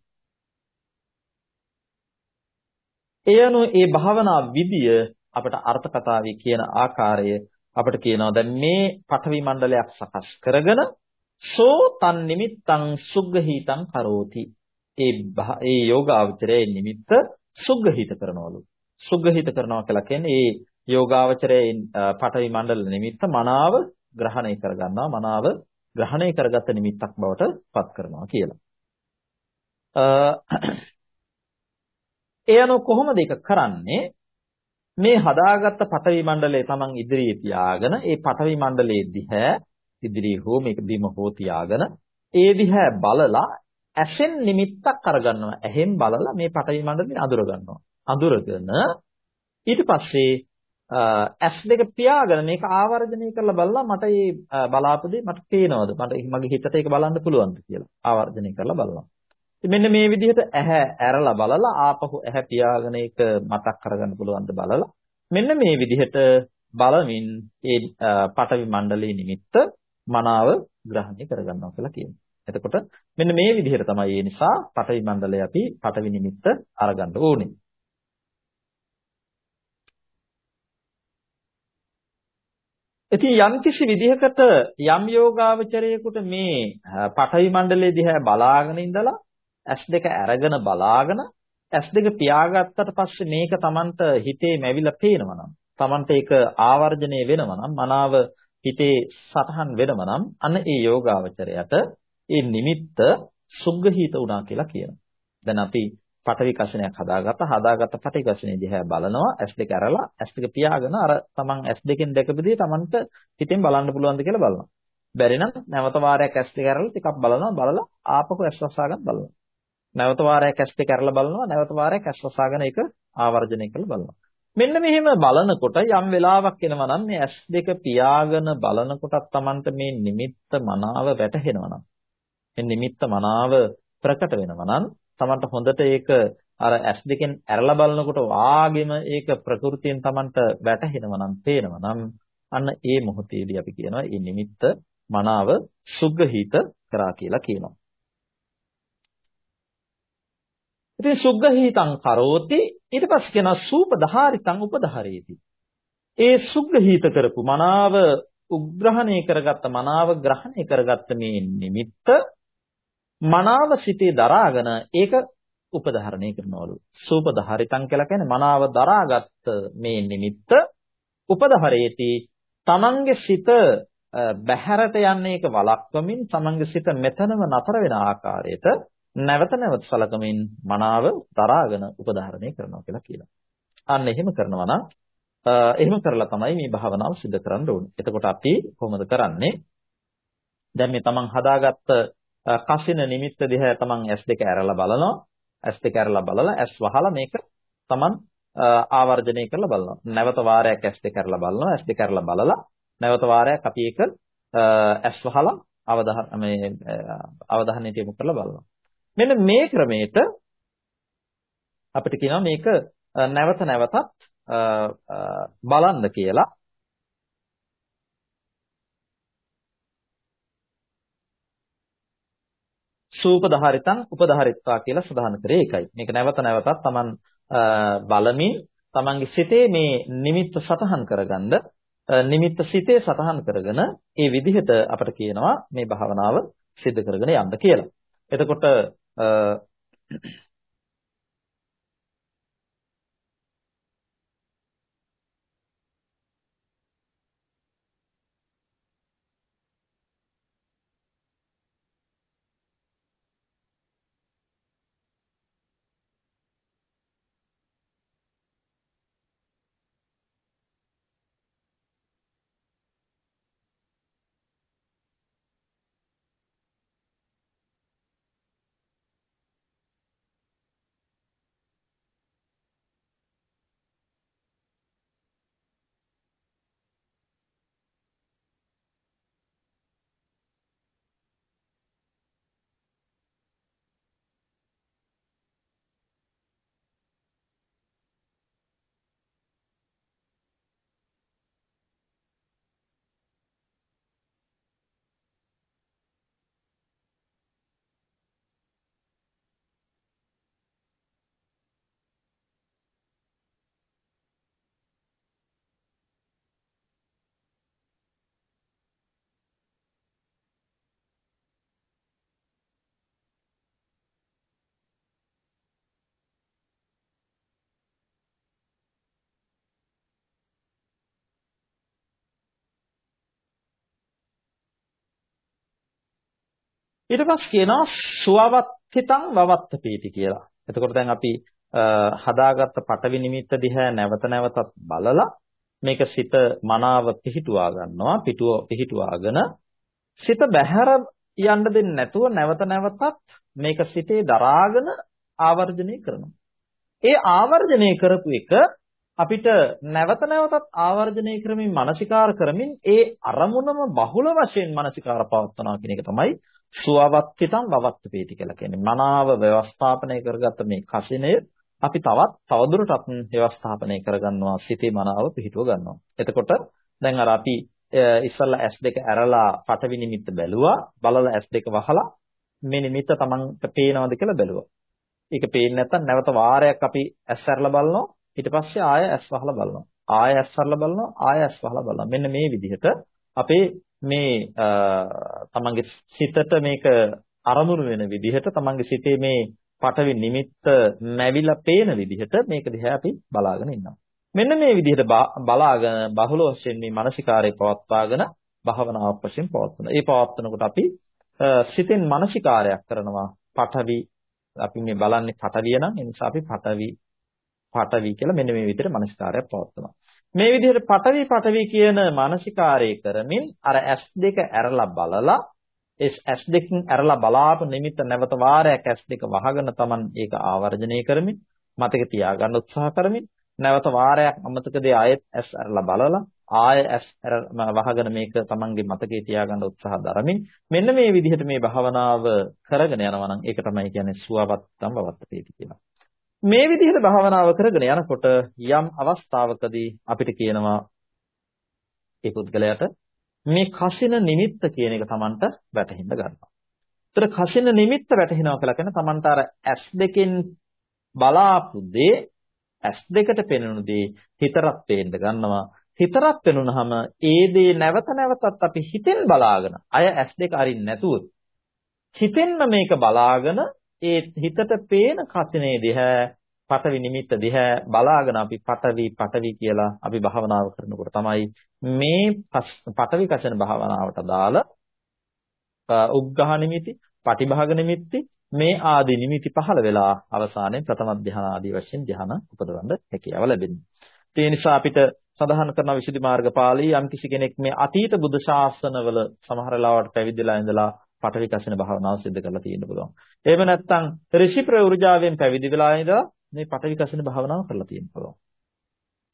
ඒ අනුව ඒ භාවනා විදිය අපිට අර්ථ කතාවේ කියන ආකාරය අපිට කියනවා දැන් මේ පඨවි මණ්ඩලයක් සකස් කරගෙන සෝ තන් නිමිත්තං සුග්ගහීතං කරෝති ඒ ඒ යෝගාවචරයේ නිමිත්ත සුග්ගහීත කරනවලු සුග්ගහීත කරනවා කියලා කියන්නේ ඒ යෝගාවචරයේ පඨවි මණ්ඩල නිමිත්ත මනාව ග්‍රහණය කරගන්නවා මනාව ග්‍රහණය කරගත නිමිත්තක් බවට පත් කරනවා කියලා. ඒ අනුව කොහොමද ඒක කරන්නේ? මේ හදාගත්ත පඨවි මණ්ඩලය තමන් ඉදිරියේ තියාගෙන ඒ පඨවි මණ්ඩලයේ දිහා ඉදිරියේ හෝ මේක බිම හෝ තියාගෙන ඒ දිහා බලලා ඇසෙන් නිමිත්තක් අරගන්නවා. ඇහෙන් බලලා මේ පඨවි මණ්ඩලය අඳුර ගන්නවා. අඳුරගෙන ඊට පස්සේ ඇස් දෙක පියාගෙන මේක ආවර්ජනය කරලා බලලා මට මේ බලාපදේ මට පේනවද මට මගේ හිතට ඒක බලන්න පුළුවන්ද කියලා ආවර්ජනය කරලා බලනවා. ඉතින් මෙන්න මේ විදිහට ඇහැ ඇරලා බලලා ආපහු ඇහැ පියාගෙන ඒක මතක් කරගන්න පුළුවන්ද බලලා මෙන්න මේ විදිහට බලමින් ඒ පටවි මණ්ඩලයේ නිමිත්ත මනාව ග්‍රහණය කරගන්නවා කියලා කියනවා. එතකොට මෙන්න මේ විදිහට තමයි ඒ නිසා පටවි මණ්ඩලය අපි පටවි නිමිත්ත අරගන්න ඕනේ. ඉතින් යම්කිසි විදිහකට යම් යෝගාවචරයේකට මේ පඨවි මණ්ඩලයේ දිහා බලාගෙන ඉඳලා S2 අරගෙන බලාගෙන S2 පියාගත්තට පස්සේ මේක Tamanට හිතේ මැවිලා පේනවා නම් Tamanට ඒක ආවර්ජණය වෙනවා නම් මනාව හිතේ සතහන් වෙනවා නම් අන්න ඒ යෝගාවචරයට ඒ නිමිත්ත සුග්ගහිත වුණා කියලා කියනවා. දැන් අපි පටවි කෂණයක් හදාගත්ත හදාගත්ත පටවි කෂණය දිහා බලනවා S2 ඇරලා S2 පියාගෙන අර තමන් S2කින් දැකපෙදී තමන්ට හිතෙන් බලන්න පුළුවන්ද කියලා බලනවා. බැරි නම් නැවත වාරයක් S2 ඇරලා ටිකක් බලනවා බලලා ආපහු S වසාගෙන බලනවා. නැවත වාරයක් S2 ඇරලා බලනවා නැවත වාරයක් S වසාගෙන ඒක ආවර්ජනය කරලා බලනවා. මෙන්න මෙහෙම බලනකොට යම් වෙලාවක් එනවා නම් මේ S2 පියාගෙන බලනකොටත් තමන්ට මේ නිමිත්ත මනාව වැටහෙනවා නම් මේ නිමිත්ත මනාව ප්‍රකට වෙනවා නම් Tamanට හොඳට ඒක අර S දෙකෙන් ඇරලා බලනකොට වාගෙම ඒක ප්‍රകൃතියෙන් Tamanට වැටහෙනවා නම් පේනවා නම් අන්න ඒ මොහොතේදී අපි කියනවා මේ නිමිත්ත මනාව සුග්ගහිත කරා කියලා කියනවා. ඉතින් සුග්ගහිතං කරෝති ඊට පස්සේ කියනවා සූපධාරිතං උපධාරේති. ඒ සුග්ගහිත කරපු මනාව උග්‍රහණය කරගත්ත මනාව ග්‍රහණය කරගත්ත මේ නිමිත්ත මනාව සිටේ දරාගෙන ඒක උපධාරණය කරනවලු. සූපධාරිතං කියලා කියන්නේ මනාව දරාගත් මේ නිමිත්ත උපධාරයේති තමන්ගේ සිත බහැරට යන්නේ එක වළක්වමින් තමන්ගේ සිත මෙතනම නතර වෙන ආකාරයට නැවත නැවත සලකමින් මනාව දරාගෙන උපධාරණය කරනවා කියලා කියනවා. අන්න එහෙම කරනවා නම් එහෙම කරලා තමයි මේ භාවනාව සිදු කරන්න ඕනේ. එතකොට අපි කොහොමද කරන්නේ? දැන් මේ තමන් හදාගත්ත කසින නිමිත්ත දිහා තමන් S2 ඇරලා බලනවා. S2 ඇරලා බලලා S වහලා මේක තමන් ආවර්ජනය කරලා බලනවා. නැවත වාරයක් S2 ඇරලා බලනවා. S2 ඇරලා බලලා නැවත වාරයක් අපි ඒක S වහලා අවධාන මේ අවධානය යොමු කරලා බලනවා. මෙන්න මේ ක්‍රමයට අපිට කියනවා මේක නැවත නැවතත් බලන්න කියලා සූපධාරිතං උපධාරිත්වා කියලා සඳහන් කරේ ඒකයි. මේක නැවත නැවතත් Taman බලමින් Tamanගේ සිතේ මේ නිමිත්ත සතහන් කරගන්න නිමිත්ත සිතේ සතහන් කරගෙන ඒ විදිහට අපිට කියනවා මේ භාවනාව සිද්ධ කරගෙන යන්න කියලා. එතකොට ඊට පස්සේ කියනවා සුවවත්තිතං වවත්තපීති කියලා. එතකොට දැන් අපි හදාගත්ත පටවි නිමිත්ත දිහා නැවත නැවතත් බලලා මේක සිත මනාව පිහිටුවා ගන්නවා පිටුව පිහිටුවාගෙන සිත බැහැර යන්න දෙන්නේ නැතුව නැවත නැවතත් මේක සිතේ දරාගෙන ආවර්ජනය කරනවා. ඒ ආවර්ජනය කරපු එක අපිට නැවත නැවතත් ආවර්ජනය කරමින් මානසිකාර කරමින් ඒ අරමුණම බහුල වශයෙන් මානසිකාර පවත්වනවා කියන එක තමයි සුවවත්තිතං වවත්තපේති කියලා කියන්නේ. මනාව ව්‍යවස්ථාපනය කරගත්ත මේ කසිනය අපි තවත් තවදුරටත් ව්‍යවස්ථාපනය කරගන්නවා සිතේ මනාව පිහිටුව ගන්නවා. එතකොට දැන් අර අපි ඉස්සල්ලා S2 ඇරලා පටවි නිමිත්ත බැලුවා බලලා S2 වහලා මේ නිමිත්ත Tamanට පේනවද කියලා බැලුවා. ඒක පේන්නේ නැත්නම් නැවත වාරයක් අපි S ඇරලා බලනවා ඊට පස්සේ ආය S වහලා බලනවා. ආය S අරලා බලනවා ආය S වහලා බලනවා. මෙන්න මේ විදිහට අපේ මේ තමන්ගේ සිතට මේක අරමුණු වෙන විදිහට තමන්ගේ සිතේ මේ පටවි නිමිත්ත නැවිලා පේන විදිහට මේක දිහා අපි බලාගෙන ඉන්නවා. මෙන්න මේ විදිහට බලාගෙන බහුල වශයෙන් මේ මානසිකාරය පවත්වාගෙන භාවනාවක් වශයෙන් පවත්වන. ඒ පවත්වනකොට අපි සිතෙන් මානසිකාරයක් කරනවා. පටවි අපි මේ බලන්නේ පටවිය නම් ඒ නිසා අපි පටවි පටවි කියලා මෙන්න මේ විදිහට මානසිකාරයක් පවත්වනවා. මේ විදිහට පටවි පටවි කියන මානසිකාරය කරමින් අර S2 ඇරලා බලලා ඒ S2කින් ඇරලා බලාපු නිමිත්ත නැවත වාරයක් S2 වහගෙන Taman ඒක ආවර්ජනය කරමින් මතක තියාගන්න උත්සාහ කරමින් නැවත වාරයක් අමතකදී ආයෙත් S ඇරලා බලලා ආය S වහගෙන මේක Tamanගේ මතකේ තියාගන්න උත්සාහ දරමින් මෙන්න මේ විදිහට මේ භාවනාව කරගෙන යනවා නම් ඒක තමයි කියන්නේ සුවවත්තම් වවත්තපේති කියලා. මේ විදිහට භාවනාව කරගෙන යනකොට යම් අවස්ථාවකදී අපිට කියනවා ඒ පුද්ගලයාට මේ කසින නිමිත්ත කියන එක Tamanට වැටහෙන්න ගන්නවා. ඒතර කසින නිමිත්ත වැටහෙනවා කියලා කියන්නේ Tamanට අර S2කින් බලාපු දේ S2කට පෙනෙන දේ හිතරක් පේන්න ගන්නවා. හිතරක් පෙනුනහම ඒ දේ නැවත නැවතත් අපි හිතෙන් බලාගෙන අය S2 අරින්න නැතුව හිතෙන්ම මේක බලාගෙන ඒ හිතට පේන කසිනේ දිහා පටවි නිමිත්ත දිහා බලාගෙන අපි පටවි පටවි කියලා අපි භාවනාව කරනකොට තමයි මේ පටවි කසන භාවනාවට දාලා උග්ඝහ නිමිති, පටිභාග නිමිති මේ ආදී නිමිති පහළ වෙලා අවසානයේ ප්‍රථම ධ්‍යාන ආදී වශයෙන් ධ්‍යාන උපදවන්න හැකියාව ලැබෙනවා. ඒ නිසා අපිට සඳහන් කරන විසුද්ධි මාර්ගපාළී යම් කිසි කෙනෙක් මේ අතීත බුදු ශාසනවල සමහර ලාවට පැවිදිලා ඉඳලා පටවි කසින භාවනාව සිදු කරලා තියෙන්න පුළුවන්. එහෙම නැත්නම් ඍෂි ප්‍රවෘජාවෙන් පැවිදි වෙලා ඉඳලා මේ පටවි කසින භාවනාව කරලා තියෙන්න පුළුවන්.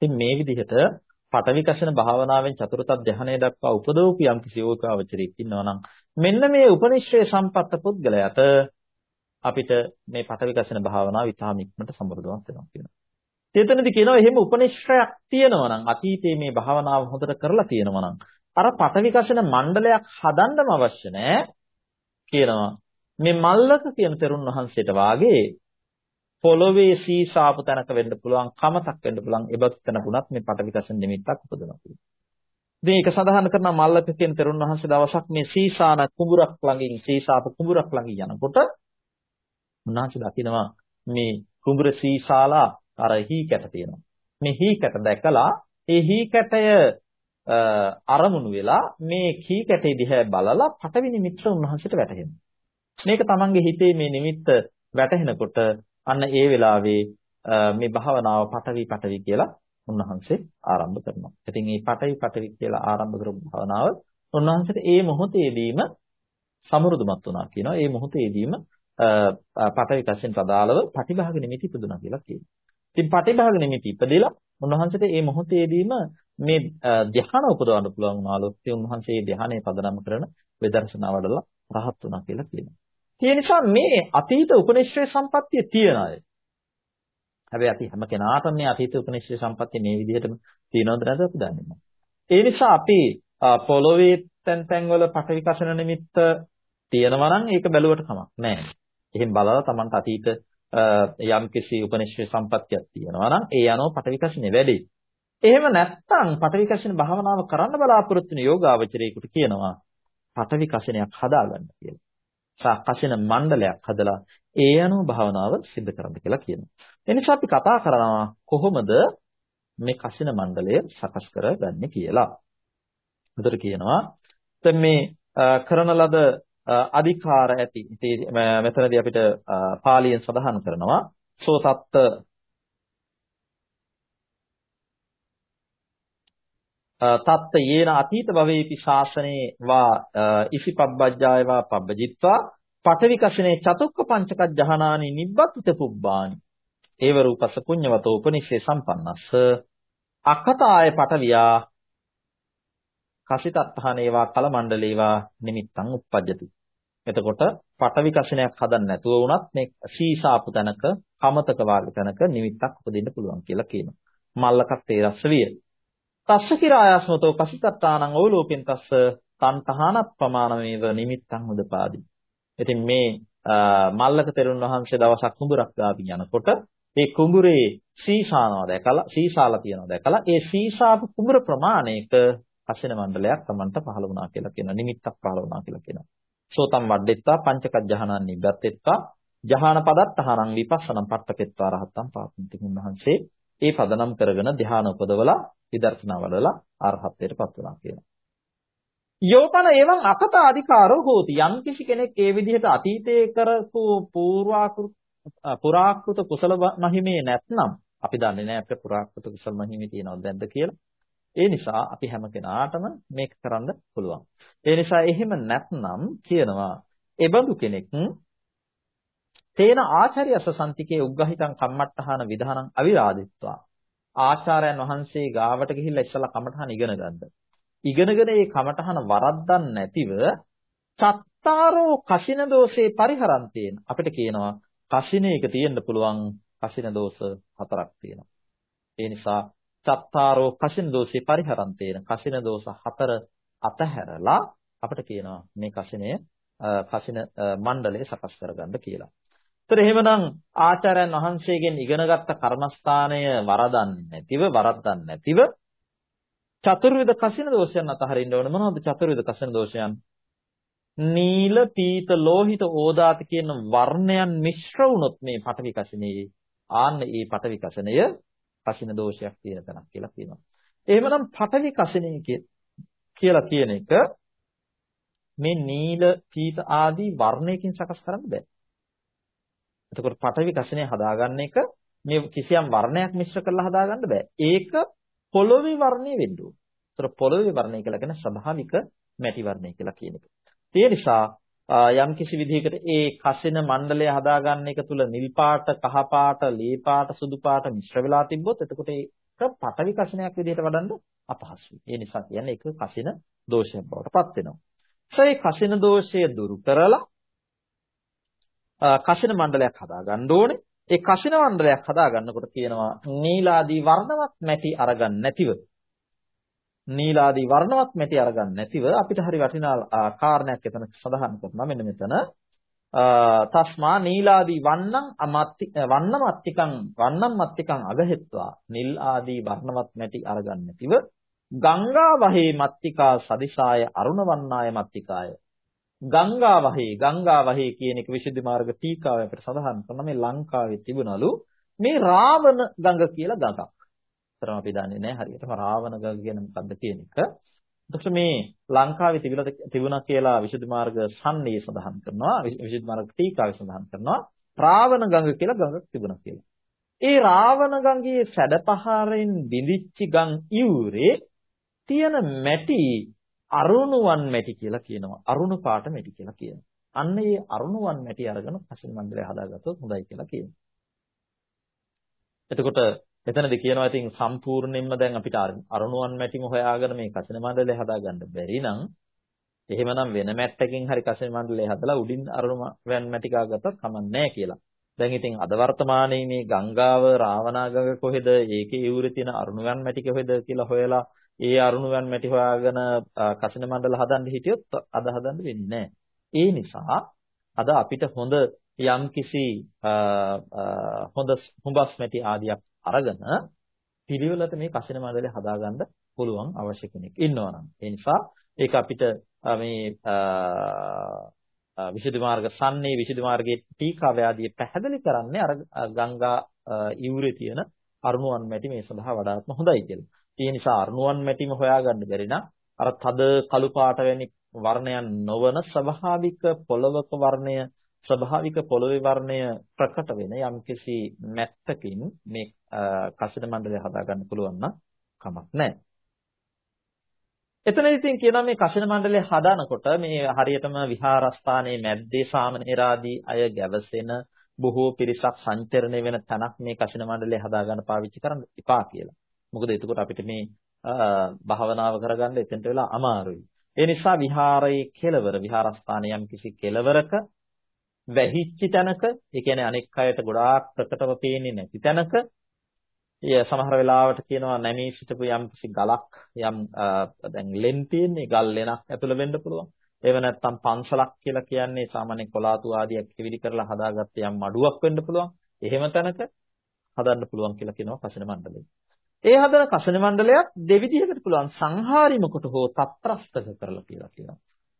ඉතින් මේ විදිහට පටවි කසින භාවනාවෙන් චතුර්ථ ධානය දක්වා උපදවපු යම් කිසි යෝගාවචරයක් ඉන්නවා නම් මෙන්න මේ උපනිශ්‍රේ සම්පත්ත පුද්ගලයාට අපිට මේ පටවි කසින භාවනාව ඉතාම ඉක්මනට සම්බුදුවක් වෙනවා කියනවා. එතනදී කියනවා එහෙම උපනිශ්‍රයක් තියෙනවා නම් අතීතයේ මේ භාවනාව හොඳට කරලා තියෙනවා නම් අර පටවි කසින මණ්ඩලයක් හදන්නම අවශ්‍ය නැහැ කියනවා. මේ මල්ලක කියන තෙරුන් වහන්සේට වාගේ පොළොවේ සීසාපු තැනක වෙන්න පුළුවන් කමතක් වෙන්න පුළුවන් ඒබත් තැනකුණත් මේ පටවි කසින නිමිත්තක් උපදිනවා කියනවා. ඉතින් ඒක සඳහන් කරන මල්ලක කියන තෙරුන් වහන්සේ දවසක් මේ සීසාන කුඹුරක් ළඟින් සීසාප කුඹුරක් ළඟින් යනකොට උන්වහන්සේ දකිනවා මේ කුඹුර සීසාලා අර හී කැට තියෙනවා. මේ හී කැට දැකලා ඒ හී කැටය අරමුණු වෙලා මේ හී කැටේ දිහා බලලා පටවි නිමිත්ත උන්වහන්සේට වැටහෙනවා. මේක තමන්ගේ හිතේ මේ නිමිත්ත වැටහෙනකොට අන්න ඒ වෙලාවේ මේ භාවනාව පටවි පටවි කියලා උන්වහන්සේ ආරම්භ කරනවා. ඉතින් මේ පටවි පටවි කියලා ආරම්භ කරපු භාවනාව උන්වහන්සේට ඒ මොහොතේදීම සමෘදුමත් වුණා කියනවා. ඒ මොහොතේදීම පටවි කෂෙන් ප්‍රදාලව පටිභාග නිමිති ඉපදුනා කියලා කියනවා. ඉතින් පටිභාග නිමිති ඉපදෙලා උන්වහන්සේට මේ මොහොතේදීම මේ ධ්‍යාන උපදවන්න පුළුවන් වුණාලු. ඒ උන්වහන්සේ ධ්‍යානයේ පදනම් කරන විදර්ශනා වඩලා රහත් වුණා කියලා කියනවා. ඒ නිසා මේ අතීත උපනිශ්‍රේ සම්පත්තිය තියන අය. හැබැයි අපි හැම කෙනාටම මේ අතීත උපනිශ්‍රේ සම්පත්තිය මේ විදිහටම තියෙනවද නැද්ද අපි දන්නේ නැහැ. ඒ නිසා අපි පොළොවේ තැන් තැන් වල පටවිකසන නිමිත්ත තියෙනවා නම් ඒක බැලුවට කමක් නැහැ. එහෙන් බලලා Tamanට අතීත යම් කිසි උපනිශ්‍රේ සම්පත්තියක් තියෙනවා නම් ඒ අනුව පටවිකසනේ වැඩි. එහෙම නැත්නම් පටවිකසන භාවනාව කරන්න බලාපොරොත්තු වෙන යෝගාවචරයෙකුට කියනවා පටවිකසනයක් හදාගන්න කියලා. කසින මණ්ඩලයක් හදලා ඒ අනුව භාවනාව සිද්ධ කරන්න කියලා කියනවා. එනිසා අපි කතා කරනවා කොහොමද මේ කසින මණ්ඩලය සකස් කරගන්නේ කියලා. උදේට කියනවා දැන් මේ කරන ලද අධිකාර ඇති. ඉතින් මෙතනදී අපිට පාලියෙන් සඳහන් කරනවා. සෝතත්ත. තත්ත යේන අතීත භවේපි ශාසනේ වා ඉසිපබ්බජ්ජාය වා පබ්බජිත්වා. පඨවිකෂනේ චතුක්ක පංචක ජහනානි නිබ්බත්ත පුබ්බානි. ඒව රූපස පුඤ්ඤවතෝ උපනිෂේ සම්පන්නස්ස. අක්කතාය පඨවියා කසිතත්හනේවා කලමණ්ඩලේවා නිමිත්තං uppajjati එතකොට පඨවි කෂණයක් හදන්න නැතුව වුණත් මේ සීසාපු තැනක කමතක වාගේ තැනක නිමිත්තක් උපදින්න පුළුවන් කියලා කියනවා මල්ලකත් ඒ රස විය තස්ස කිරායස්මතෝ කසිතත්තානං ඕලෝකෙන් තස්ස තන්තහනත් ප්‍රමාණමේව නිමිත්තං උදපාදි. ඉතින් මේ මල්ලක තෙරුන් වහන්සේ දවසක් කුඹුරක් ගාවින් යනකොට ඒ කුඹුරේ සීසානවා දැකලා සීසාලා තියනවා දැකලා ඒ සීසාපු කුඹුර ප්‍රමාණයක කසින මණ්ඩලයක් Tamanට පහළ වුණා කියලා කියනවා. නිමිත්තක් පහළ වුණා කියලා කියනවා. සෝතම් වඩෙත්තා පංචක ජහනන් නිග්ගත්ෙත්තා ජහාන පදත්තහනං විපස්සනම් පට්ඨපෙත්වා රහතම් පාපන්ති උන්වහන්සේ ඒ පදනම් කරගෙන ධ්‍යාන උපදවලා විදර්ශනා වඩලා අරහත්ත්වයටපත් වුණා කියනවා. යෝපන එවං අකත අධිකාරෝ හෝති යම් කිසි කෙනෙක් ඒ විදිහට අතීතයේ කරපු පූර්වාකෘත පුරාකෘත කුසල මහිමේ නැත්නම් අපි දන්නේ නැහැ අපේ පුරාකෘත කුසල මහිමේ තියෙනවද නැද්ද කියලා. ඒ නිසා අපි හැම කෙනාටම මේක කරන්න පුළුවන්. ඒ නිසා එහෙම නැත්නම් කියනවා එබඳු කෙනෙක් තේන ආචාර්යස සම්තිකේ උග්ගහිතං කම්මට්ටහන විධානං අවිරාදිත්වා ආචාර්යයන් වහන්සේ ගාවට ගිහිල්ලා ඉස්සලා කමඨහන ඉගෙන ගන්නද. ඉගෙනගෙන ඒ කමඨහන වරද්දන්න නැතිව චත්තාරෝ කසින දෝෂේ පරිහරන්තේන අපිට කියනවා කසිනේක තියෙන්න පුළුවන් කසින දෝෂ හතරක් තියෙනවා. ඒ නිසා චත්තාරෝ කසින දෝෂේ පරිහරන්තේන කසින දෝෂ හතර අතහැරලා අපිට කියනවා මේ කසිනය කසින මණ්ඩලය සකස් කරගන්න කියලා. ඒතර එහෙමනම් ආචාර්යයන් වහන්සේගෙන් ඉගෙනගත්ත කර්මස්ථානය වරදන්නේ නැතිව වරද්දන්නේ නැතිව චතුර්විධ කසින දෝෂයන් අතහරින්න ඕන මොනවද චතුර්විධ කසින දෝෂයන්? නීල පීත ලෝහිත ඕදාත කියන වර්ණයන් මිශ්‍ර වුණොත් මේ පටවි කසිනේ ආන්න ඒ පටවි කසනය කසින දෝෂයක් තියෙන තැනක් කියලා කියනවා. එහෙමනම් පටවි කසිනේ කියලා කියන එක මේ නීල පීත ආදී වර්ණයකින් සකස් කරන්න බෑ. එතකොට පටවි කසිනේ හදාගන්න එක මේ කිසියම් වර්ණයක් මිශ්‍ර කරලා හදාගන්න බෑ. ඒක පොළොවේ වර්ණය වෙන්න ඕන. ඒතර පොළොවේ වර්ණය කියලා කියන ස්වභාවික මැටි වර්ණය කියලා කියන එක. ඒ නිසා යම් කිසි විදිහකට ඒ කසින මණ්ඩලය හදාගන්න එක තුල නිල් පාට, කහ පාට, ලේ පාට, සුදු පාට මිශ්‍ර වෙලා තිබ්බොත් එතකොට ඒක පටවි කසිනයක් විදිහට වඩන්න අපහසුයි. ඒ නිසා කියන්නේ ඒක කසින දෝෂයක් බවට පත් වෙනවා. ඒ කසින දෝෂය දුරු කරලා කසින මණ්ඩලයක් හදාගන්න ඕනේ. ඒ කසින මණ්ඩලයක් හදාගන්නකොට කියනවා නීලාදී වර්ණවත් මැටි අරගන්න නැතිව නීලාදී වර්ණවත් මැටි අරගන්න නැතිව අපිට හරි වටිනා කාරණයක් එතන සඳහන් කරනවා. මෙන්න මෙතන තස්මා නීලාදී වන්නං අමත්ති වන්නමත්තිකං වන්නම් මත්තිකං අගහෙත්වා. නිල් ආදී වර්ණවත් මැටි අරගන්න නැතිව ගංගා වහේ මත්තිකා සදිසාය අරුණ වන්නාය මත්තිකාය. ගංගා වහේ ගංගා වහේ කියන එක විසුද්ධි මාර්ග ටීකාව අපිට සඳහන් කරන මේ ලංකාවේ තිබුණලු මේ රාවණ ගඟ කියලා ගඟක්. තරම අපි දන්නේ නැහැ හරියටම රාවණ ගඟ කියන මොකක්ද කියන එක. එතකොට මේ ලංකාවේ තිබිලා තිබුණා කියලා විසුද්ධි මාර්ග සම්නේ සඳහන් කරනවා විසුද්ධි මාර්ග ටීකාවේ සඳහන් කරනවා රාවණ ගඟ කියලා ගඟක් තිබුණා කියලා. ඒ රාවණ ගඟේ සැඩපහරෙන් බිඳිච්ච ගම් ඉවුරේ තියෙන මැටි අරුණුවන් මැටි කියලා කියනවා. අරුණ පාට මැටි කියලා කියනවා. අන්න ඒ අරුණුවන් මැටි අරගෙන පසින් මණ්ඩලය හදාගත්තොත් හොඳයි කියලා කියනවා. එතකොට එතනදී කියනවා ඉතින් සම්පූර්ණයෙන්ම දැන් අපිට අරුණුවන් මැටිම හොයාගෙන මේ කසින මණ්ඩලය හදාගන්න බැරි නම් එහෙමනම් වෙන මැට්ටකින් හරි කසින මණ්ඩලය හදලා උඩින් අරුණුවන් මැටි ගාගත්තත් කමන්නේ කියලා. දැන් ඉතින් අද වර්තමානයේ මේ ගංගාව රාවණාගඟ කොහෙද ඒකේ ඉවුරේ තියෙන අරුණුවන් මැටි කොහෙද කියලා හොයලා ඒ අරුණුවන් මැටි හොයාගෙන කසින මණ්ඩල හදන්න හිටියොත් අද හදන්න වෙන්නේ නැහැ. ඒ නිසා අද අපිට හොඳ යම්කිසි හොඳ හුඹස් මැටි ආදියක් අරගෙන පිළිවෙලට මේ කසින මණ්ඩලය හදාගන්න පුළුවන් අවශ්‍ය කෙනෙක් ඉන්නවනම්. ඒ නිසා ඒක අපිට මේ විසුද්ධි මාර්ග සම්නේ විසුද්ධි මාර්ගයේ ටීකාව ආදී පැහැදිලි කරන්නේ අර ගංගා ඉවුරේ තියෙන අරුණුවන් මැටි මේ සඳහා වඩාත්ම හොඳයි කියලා. ඒ නිසා අරුණුවන් මැටිම හොයාගන්න බැරි නම් අර තද කළු පාට වැනි වර්ණයන් නොවන ස්වභාවික පොළවක වර්ණය ස්වභාවික පොළවේ වර්ණය ප්‍රකට වෙන යම්කිසි මැත්තකින් මේ කසින මණ්ඩලය හදාගන්න පුළුවන් නම් කමක් නැහැ. එතන ඉතින් කියනවා මේ කසින මණ්ඩලය හදානකොට මේ හරියටම විහාරස්ථානයේ මැද්දේ සාමණේරාදී අය ගැවසෙන බොහෝ පිරිසක් සංචරණය වෙන තැනක් මේ කසින මණ්ඩලය හදාගන්න පාවිච්චි කරන්න එපා කියලා. මොකද එතකොට අපිට මේ භාවනාව කරගන්න එතෙන්ට වෙලා අමාරුයි. ඒ නිසා විහාරයේ කෙලවර විහාරස්ථානයේ යම් කිසි කෙලවරක වැහිච්ච තැනක, ඒ කියන්නේ අනෙක් අයට ගොඩාක් ප්‍රකටව පේන්නේ නැති තැනක, ඒ සමහර වෙලාවට කියනවා නැමී සිටපු යම් කිසි ගලක් යම් දැන් ලෙන් තියෙන්නේ ගල් ලෙනක් ඇතුළ වෙන්න පුළුවන්. ඒව නැත්තම් පන්සලක් කියලා කියන්නේ සාමාන්‍ය කොලාතු ආදියක් කිවිලි කරලා හදාගත්ත යම් මඩුවක් වෙන්න පුළුවන්. එහෙම තැනක හදන්න පුළුවන් කියලා කියනවා කසින මණ්ඩලේ. ඒ හදන කසන මණ්ඩලයක් දෙවිදිහකට පුළුවන් සංහාරිමකට හෝ තත්‍රස්තක කරලා කියලා කියනවා.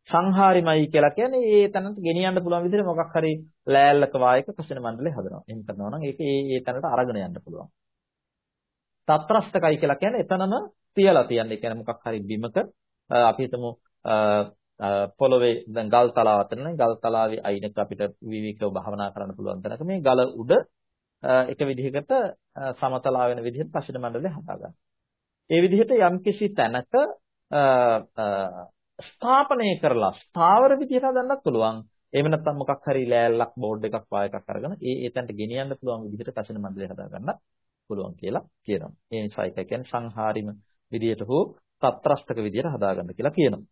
සංහාරිමයි කියලා කියන්නේ ඒ තැනට ගෙනියන්න පුළුවන් විදිහට මොකක් හරි ලෑල්ලක වායක කසන මණ්ඩලය හදනවා. එහෙම කරනවා නම් ඒක ඒ ඒ තැනට අරගෙන යන්න පුළුවන්. තත්‍රස්තකයි කියලා කියන්නේ එතනම තියලා තියන්නේ. ඒ කියන්නේ මොකක් හරි බිමක අපි හිතමු පොළවේ දැන් ගල් තලාව අතරනේ ගල් තලාවේ අයිනක අපිට විවිධව භවනා කරන්න පුළුවන් තැනක මේ ගල උඩ එක විදිහකට සමතලා වෙන විදිහට පසින මණ්ඩලය හදාගන්න. ඒ විදිහට යම්කිසි තැනක ස්ථාපනය කරලා ස්ථාවර විදිහට හදන්නත් පුළුවන්. එහෙම නැත්නම් මොකක් හරි ලෑල්ලක් බෝඩ් එකක් වා එකක් අරගෙන ඒ ඒ තැනට ගෙනියන්න පුළුවන් විදිහට පසින මණ්ඩලය හදාගන්න පුළුවන් කියලා කියනවා. ඒ නිසා ඒක කියන්නේ සංහාරිම විදිහට හෝ තත්‍රස්තක විදිහට හදාගන්න කියලා කියනවා.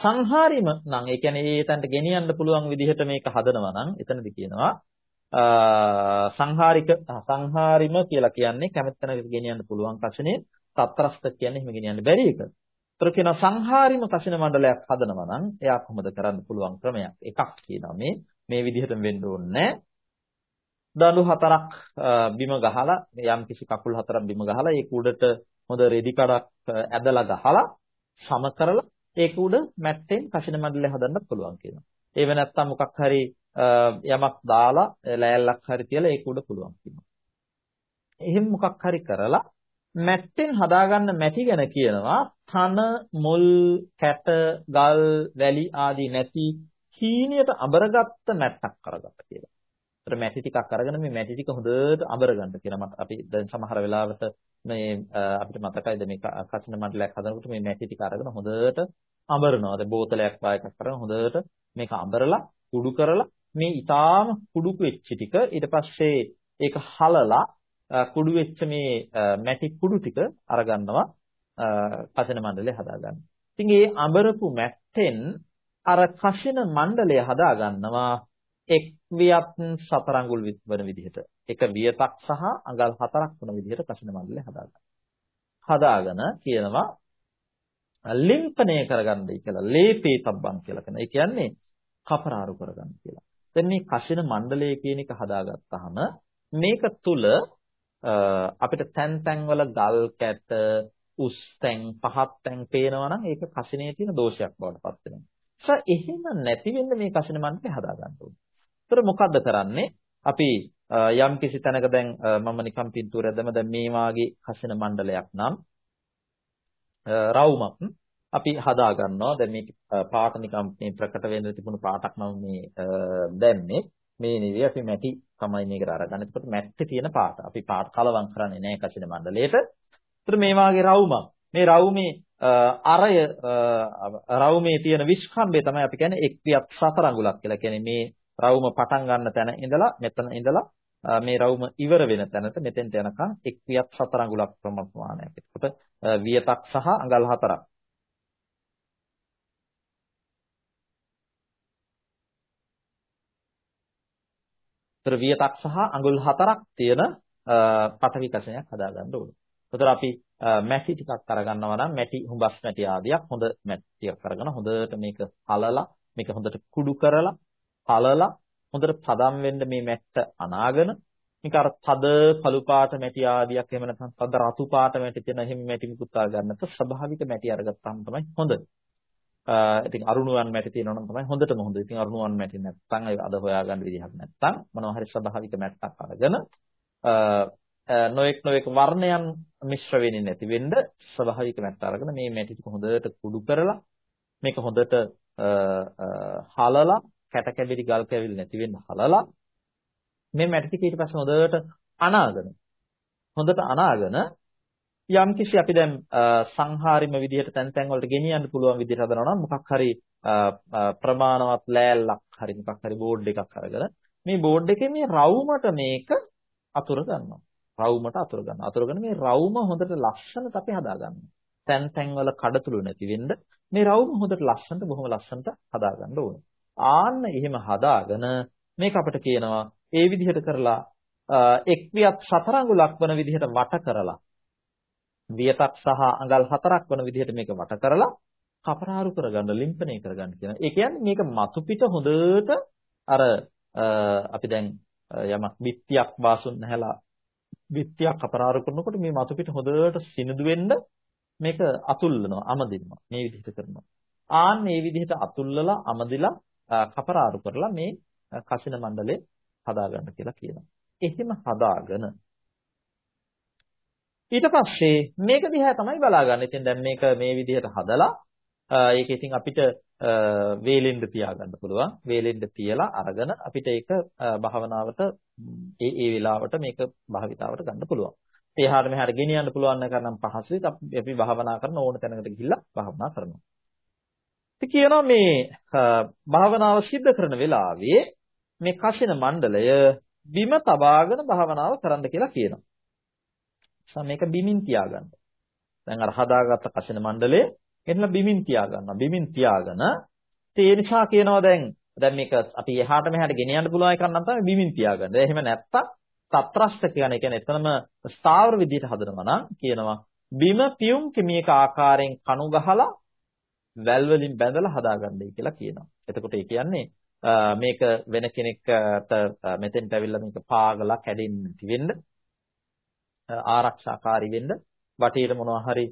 සංහාරිම නම් ඒ කියන්නේ ඒ තැනට ගෙනියන්න පුළුවන් විදිහට මේක හදනවා නම් එතනදි කියනවා සංහාරික සංහාරිම කියලා කියන්නේ කැමැත්තනකට ගෙනියන්න පුළුවන් කෂණේ සතරස්ත කියන්නේ එහෙම ගෙනියන්න බැරි එක. ඒතර කියනවා සංහාරිම කෂණ මණ්ඩලයක් හදනවා නම් එයා කොහොමද කරන්න පුළුවන් ක්‍රමයක්. එකක් කියනවා මේ මේ විදිහටම වෙන්න ඕනේ දඬු හතරක් බිම ගහලා යම් කිසි කකුල් හතරක් බිම ගහලා ඒ කුඩට හොඳ රෙදි කඩක් ඇදලා ගහලා සම කරලා ඒක උඩ මැට්ටෙන් කෂින මණ්ඩලය හදන්න පුළුවන් කියනවා. ඒව නැත්තම් මොකක් හරි යමක් දාලා ලෑල්ලක් හරි තියලා ඒක උඩ පුළුවන් කියනවා. එහෙම මොකක් හරි කරලා මැට්ටෙන් හදාගන්න මැටි ගැන කියනවා තන මුල් කැට ගල් වැලි ආදී නැති හීනියට අබරගත්ත මැට්ටක් කරගත්ත කියලා. ඒතර මැටි ටිකක් අරගෙන මේ මැටි ටික හොඳට අබර ගන්න කියලා මට අපි දැන් සමහර වෙලාවට මේ අපිට මතකයිද මේ කසින මණ්ඩලයක් හදනකොට මේ මැටි ටික අරගෙන හොඳට අඹරනවා. දැන් බෝතලයක් වා එකක් කරගෙන හොඳට මේක අඹරලා කුඩු කරලා මේ ඊටාම කුඩු වෙච්ච ටික ඊට පස්සේ ඒක හලලා කුඩු වෙච්ච මේ මැටි කුඩු ටික අරගන්නවා කසින මණ්ඩලය හදාගන්න. ඉතින් මේ අඹරපු මැට්ටෙන් අර කසින මණ්ඩලය හදාගන්නවා එක් වියත් සතර අඟුල් වන විදිහට එක වියතක් සහ අඟල් හතරක් වන විදිහට කසින මණ්ඩලය හදාගන්න. හදාගෙන කියනවා ලිම්පණය කරගන්නයි කියලා ලේපේ තබ්බන් කියලා කියන. ඒ කියන්නේ කපරාරු කරගන්න කියලා. දැන් මේ කසින මණ්ඩලය කියන එක හදාගත්තාම මේක තුල අපිට තැන් තැන් වල ගල් කැට උස් තැන් පහත් තැන් පේනවා නම් ඒක කසිනේ තියෙන දෝෂයක් බවට පත් වෙනවා. ඒ එහෙම නැති වෙන්න මේ කසින මණ්ඩලය හදාගන්න ඕනේ. ඒතර මොකද්ද කරන්නේ? අපි යම් කිසි තැනක දැන් මම නිකම් පින්තූරයක් දැම දැන් මේ වාගේ කසින මණ්ඩලයක් නම් රවුමක් අපි හදා ගන්නවා. දැන් මේ පාට නිකම් මේ ප්‍රකට වෙන්න තිබුණු පාටක් මම මේ දැම්මේ. මේ නෙවෙයි අපි මැටි තමයි මේකට අරගන්නේ. එතකොට මැට්ටේ තියෙන පාට. අපි පාට කලවම් කරන්නේ නැහැ කසින මණ්ඩලයට. ඒතර මේ වාගේ රවුමක්. මේ රවුමේ අරය රවුමේ තියෙන විස්කම්බය තමයි අපි කියන්නේ එක්වියත් සතර අඟුලක් කියලා. කියන්නේ මේ රවුම පටන් ගන්න තැන ඉඳලා මෙතන ඉඳලා මේ රවුම ඉවර වෙන තැනට මෙතෙන්ට යනකම් එක්වියත් සතර අඟුලක් ප්‍රමාණයක්. එතකොට වියතක් සහ අඟල් හතරක්. ඒතර වියතක් සහ අඟුල් හතරක් තියෙන පටවි කෂණයක් හදාගන්න ඕනේ. ඒතර අපි මැටි ටිකක් අරගන්නවා නම් මැටි හුඹස් මැටි ආදියක් හොඳ මැටි ටිකක් අරගෙන හොඳට මේක හලලා මේක හොඳට කුඩු කරලා හලලා හොඳට පදම් වෙන්න මේ මැට්ට අනාගෙන මේක අර තද කළු පාට මැටි ආදියක් එහෙම නැත්නම් තද රතු පාට මැටි තියෙන එහෙම මැටි මුකුත් අරගන්නත් ස්වභාවික මැටි අරගත්තාම තමයි හොඳ. ඉතින් අරුණුවන් මැටි තියෙනවා නම් තමයි හොඳටම හොඳ. ඉතින් අරුණුවන් මැටි නැත්තම් අද හොයාගන්න විදිහක් නැත්තම් මොනවා හරි ස්වභාවික මැට්ටක් අරගෙන නොඑක් නොඑක් වර්ණයන් මිශ්‍ර වෙන්නේ නැති වෙන්න ස්වභාවික මැට්ට අරගෙන මේ මැටි ටික හොඳට කුඩු කරලා මේක හොඳට හලලා කැට කැවිලි ගල් කැවිලි නැති වෙන්න හලලා මේ මැටි ටික ඊට පස්සේ හොඳට අනාගෙන හොඳට අනාගෙන යම් කිසි අපි දැන් සංහාරිම විදිහට තැන් තැන් වලට ගෙනියන්න පුළුවන් විදිහට හදනවා නම් මොකක් හරි ප්‍රමාණවත් ලෑල්ලක් හරි මොකක් හරි බෝඩ් එකක් අරගෙන මේ බෝඩ් එකේ මේ රවුමට මේක අතුර ගන්නවා. රවුමට අතුර ගන්නවා. අතුරගෙන මේ රවුම හොඳට ලස්සනට අපි හදා ගන්නවා. තැන් තැන් වල කඩතුළු නැති වෙන්න මේ රවුම හොඳට ලස්සනට බොහොම ලස්සනට හදා ගන්න ඕනේ. ආන්න එහෙම හදාගෙන මේක අපිට කියනවා ඒ විදිහට කරලා එක්වියත් සතරංගුලක් වන විදිහට වට කරලා වියතක් සහ අඟල් හතරක් වන විදිහට මේක වට කරලා කපරාරු කරගන්න ලිම්පණය කරගන්න කියන. ඒ කියන්නේ මේක මතු පිට හොඳට අර අපි දැන් යමක් බිත්තියක් වාසුන් නැහැලා බිත්තියක් කපරාරු කරනකොට මේ මතු පිට හොඳට සිනිදු වෙන්න මේක අතුල්ලනවා අමදිනවා මේ විදිහට කරනවා. ආන් මේ විදිහට අතුල්ලලා අමදිලා කපරාරු කරලා මේ කසින මණ්ඩලේ හදාගන්න කියලා කියනවා. එහෙම හදාගෙන ඊට පස්සේ මේක දිහා තමයි බලාගන්න. ඉතින් දැන් මේක මේ විදිහට හදලා ඒක ඉතින් අපිට වේලෙන්ද තියාගන්න පුළුවන්. වේලෙන්ද තියලා අරගෙන අපිට ඒක භාවනාවට ඒ ඒ වෙලාවට මේක භාවිතාවට ගන්න පුළුවන්. ඒ හරිය මෙහාට ගෙනියන්න පුළුවන් නම් පහසුයි. අපි භාවනා කරන ඕන තැනකට ගිහිල්ලා භාවනා කරනවා. ඉතින් කියනවා මේ භාවනාව සිද්ධ කරන වෙලාවේ මේ කසින මණ්ඩලය බිම තබාගෙන භාවනාව කරන්න කියලා කියනවා. නිසා මේක බිමින් තියාගන්න. දැන් අර හදාගත්ත කසින මණ්ඩලය එන්න බිමින් තියාගන්න. බිමින් තියාගෙන ඒ නිසා කියනවා දැන් දැන් මේක අපි එහාට මෙහාට ගෙනියන්න පුළුවන් එකක් නම් තමයි බිමින් තියාගන්න. එහෙම නැත්තම් තත්‍රස්ත කියන එක එතනම ස්ථාවර විදිහට හදනවා නම් කියනවා බිම පියුම් කිමියක ආකාරයෙන් කණු ගහලා වැල් වලින් බැඳලා හදාගන්නයි කියලා කියනවා. එතකොට ඒ කියන්නේ මේක වෙන කෙනෙක්ට මෙතෙන්ට ඇවිල්ලා මේක පාගලා කැඩෙන්නේ නැති වෙන්න ආරක්ෂාකාරී වෙන්න වටේට මොනවා හරි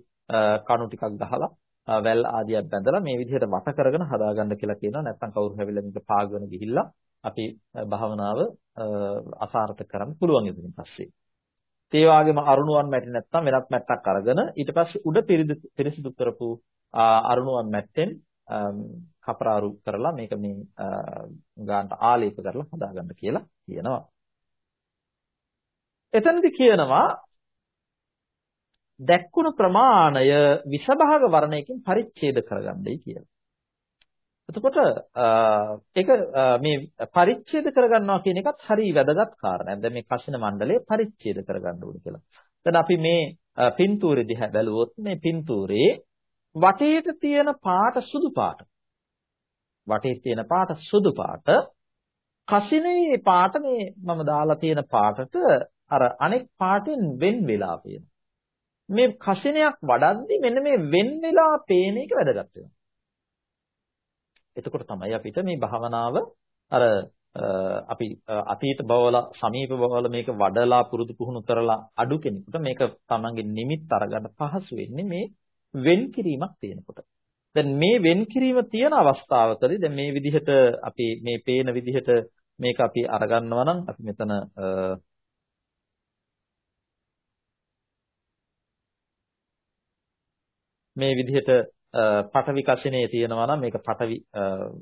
කණු ටිකක් ගහලා වැල් ආදියක් බැඳලා මේ විදිහට වට කරගෙන හදාගන්න කියලා කියනවා. නැත්නම් කවුරු හැවිලා මේක පාගගෙන ගිහිල්ලා අපි භාවනාව අසාර්ථක කරන්න පුළුවන් ඉතින් පස්සේ. ඒ වගේම අරුණුවන් මැටි නැත්නම් වෙනත් මැට්ටක් අරගෙන ඊට පස්සේ උඩ පිරිසිදු කරපු අරුණුවන් මැට්ටෙන් කපරාරු කරලා මේක මේ ගානට ආලේප කරලා හදාගන්න කියලා කියනවා. එතනදි කියනවා දැක්කුණු ප්‍රමාණය විසභාග වර්ණයකින් පරිච්ඡේද කරගන්නයි කියලා. එතකොට ඒක මේ පරිච්ඡේද කරගන්නවා කියන එකත් හරි වැදගත් කාරණයක්. දැන් මේ කෂින මණ්ඩලය පරිච්ඡේද කරගන්න ඕනේ කියලා. දැන් අපි මේ පින්තූරෙ දිහා බැලුවොත් මේ පින්තූරේ වටේට තියෙන පාට සුදු පාට. වටේ තියෙන පාට සුදු පාට. කසිනේ පාට මේ මම දාලා තියෙන පාටට අර අනෙක් පාටෙන් වෙන් වෙලා පේනවා. මේ කසිනයක් වඩද්දි මෙන්න මේ වෙන් වෙලා පේන එක වැදගත් වෙනවා. එතකොට තමයි අපිට මේ භාවනාව අර අපි අතීත බවවල සමීප බවවල මේක වඩලා පුරුදු පුහුණු කරලා අඩු කෙනෙකුට මේක තමන්ගේ නිමිත්ත අරගන්න පහසු වෙන්නේ මේ වෙන් කිරීමක් තියෙනකොට. දැන් මේ වෙන් කිරීම තියෙන අවස්ථාවකදී දැන් මේ විදිහට අපි මේ පේන විදිහට මේක අපි අරගන්නවා නම් අපි මෙතන මේ විදිහට පටවි කසිනේ තියෙනවා නම් මේක පටවි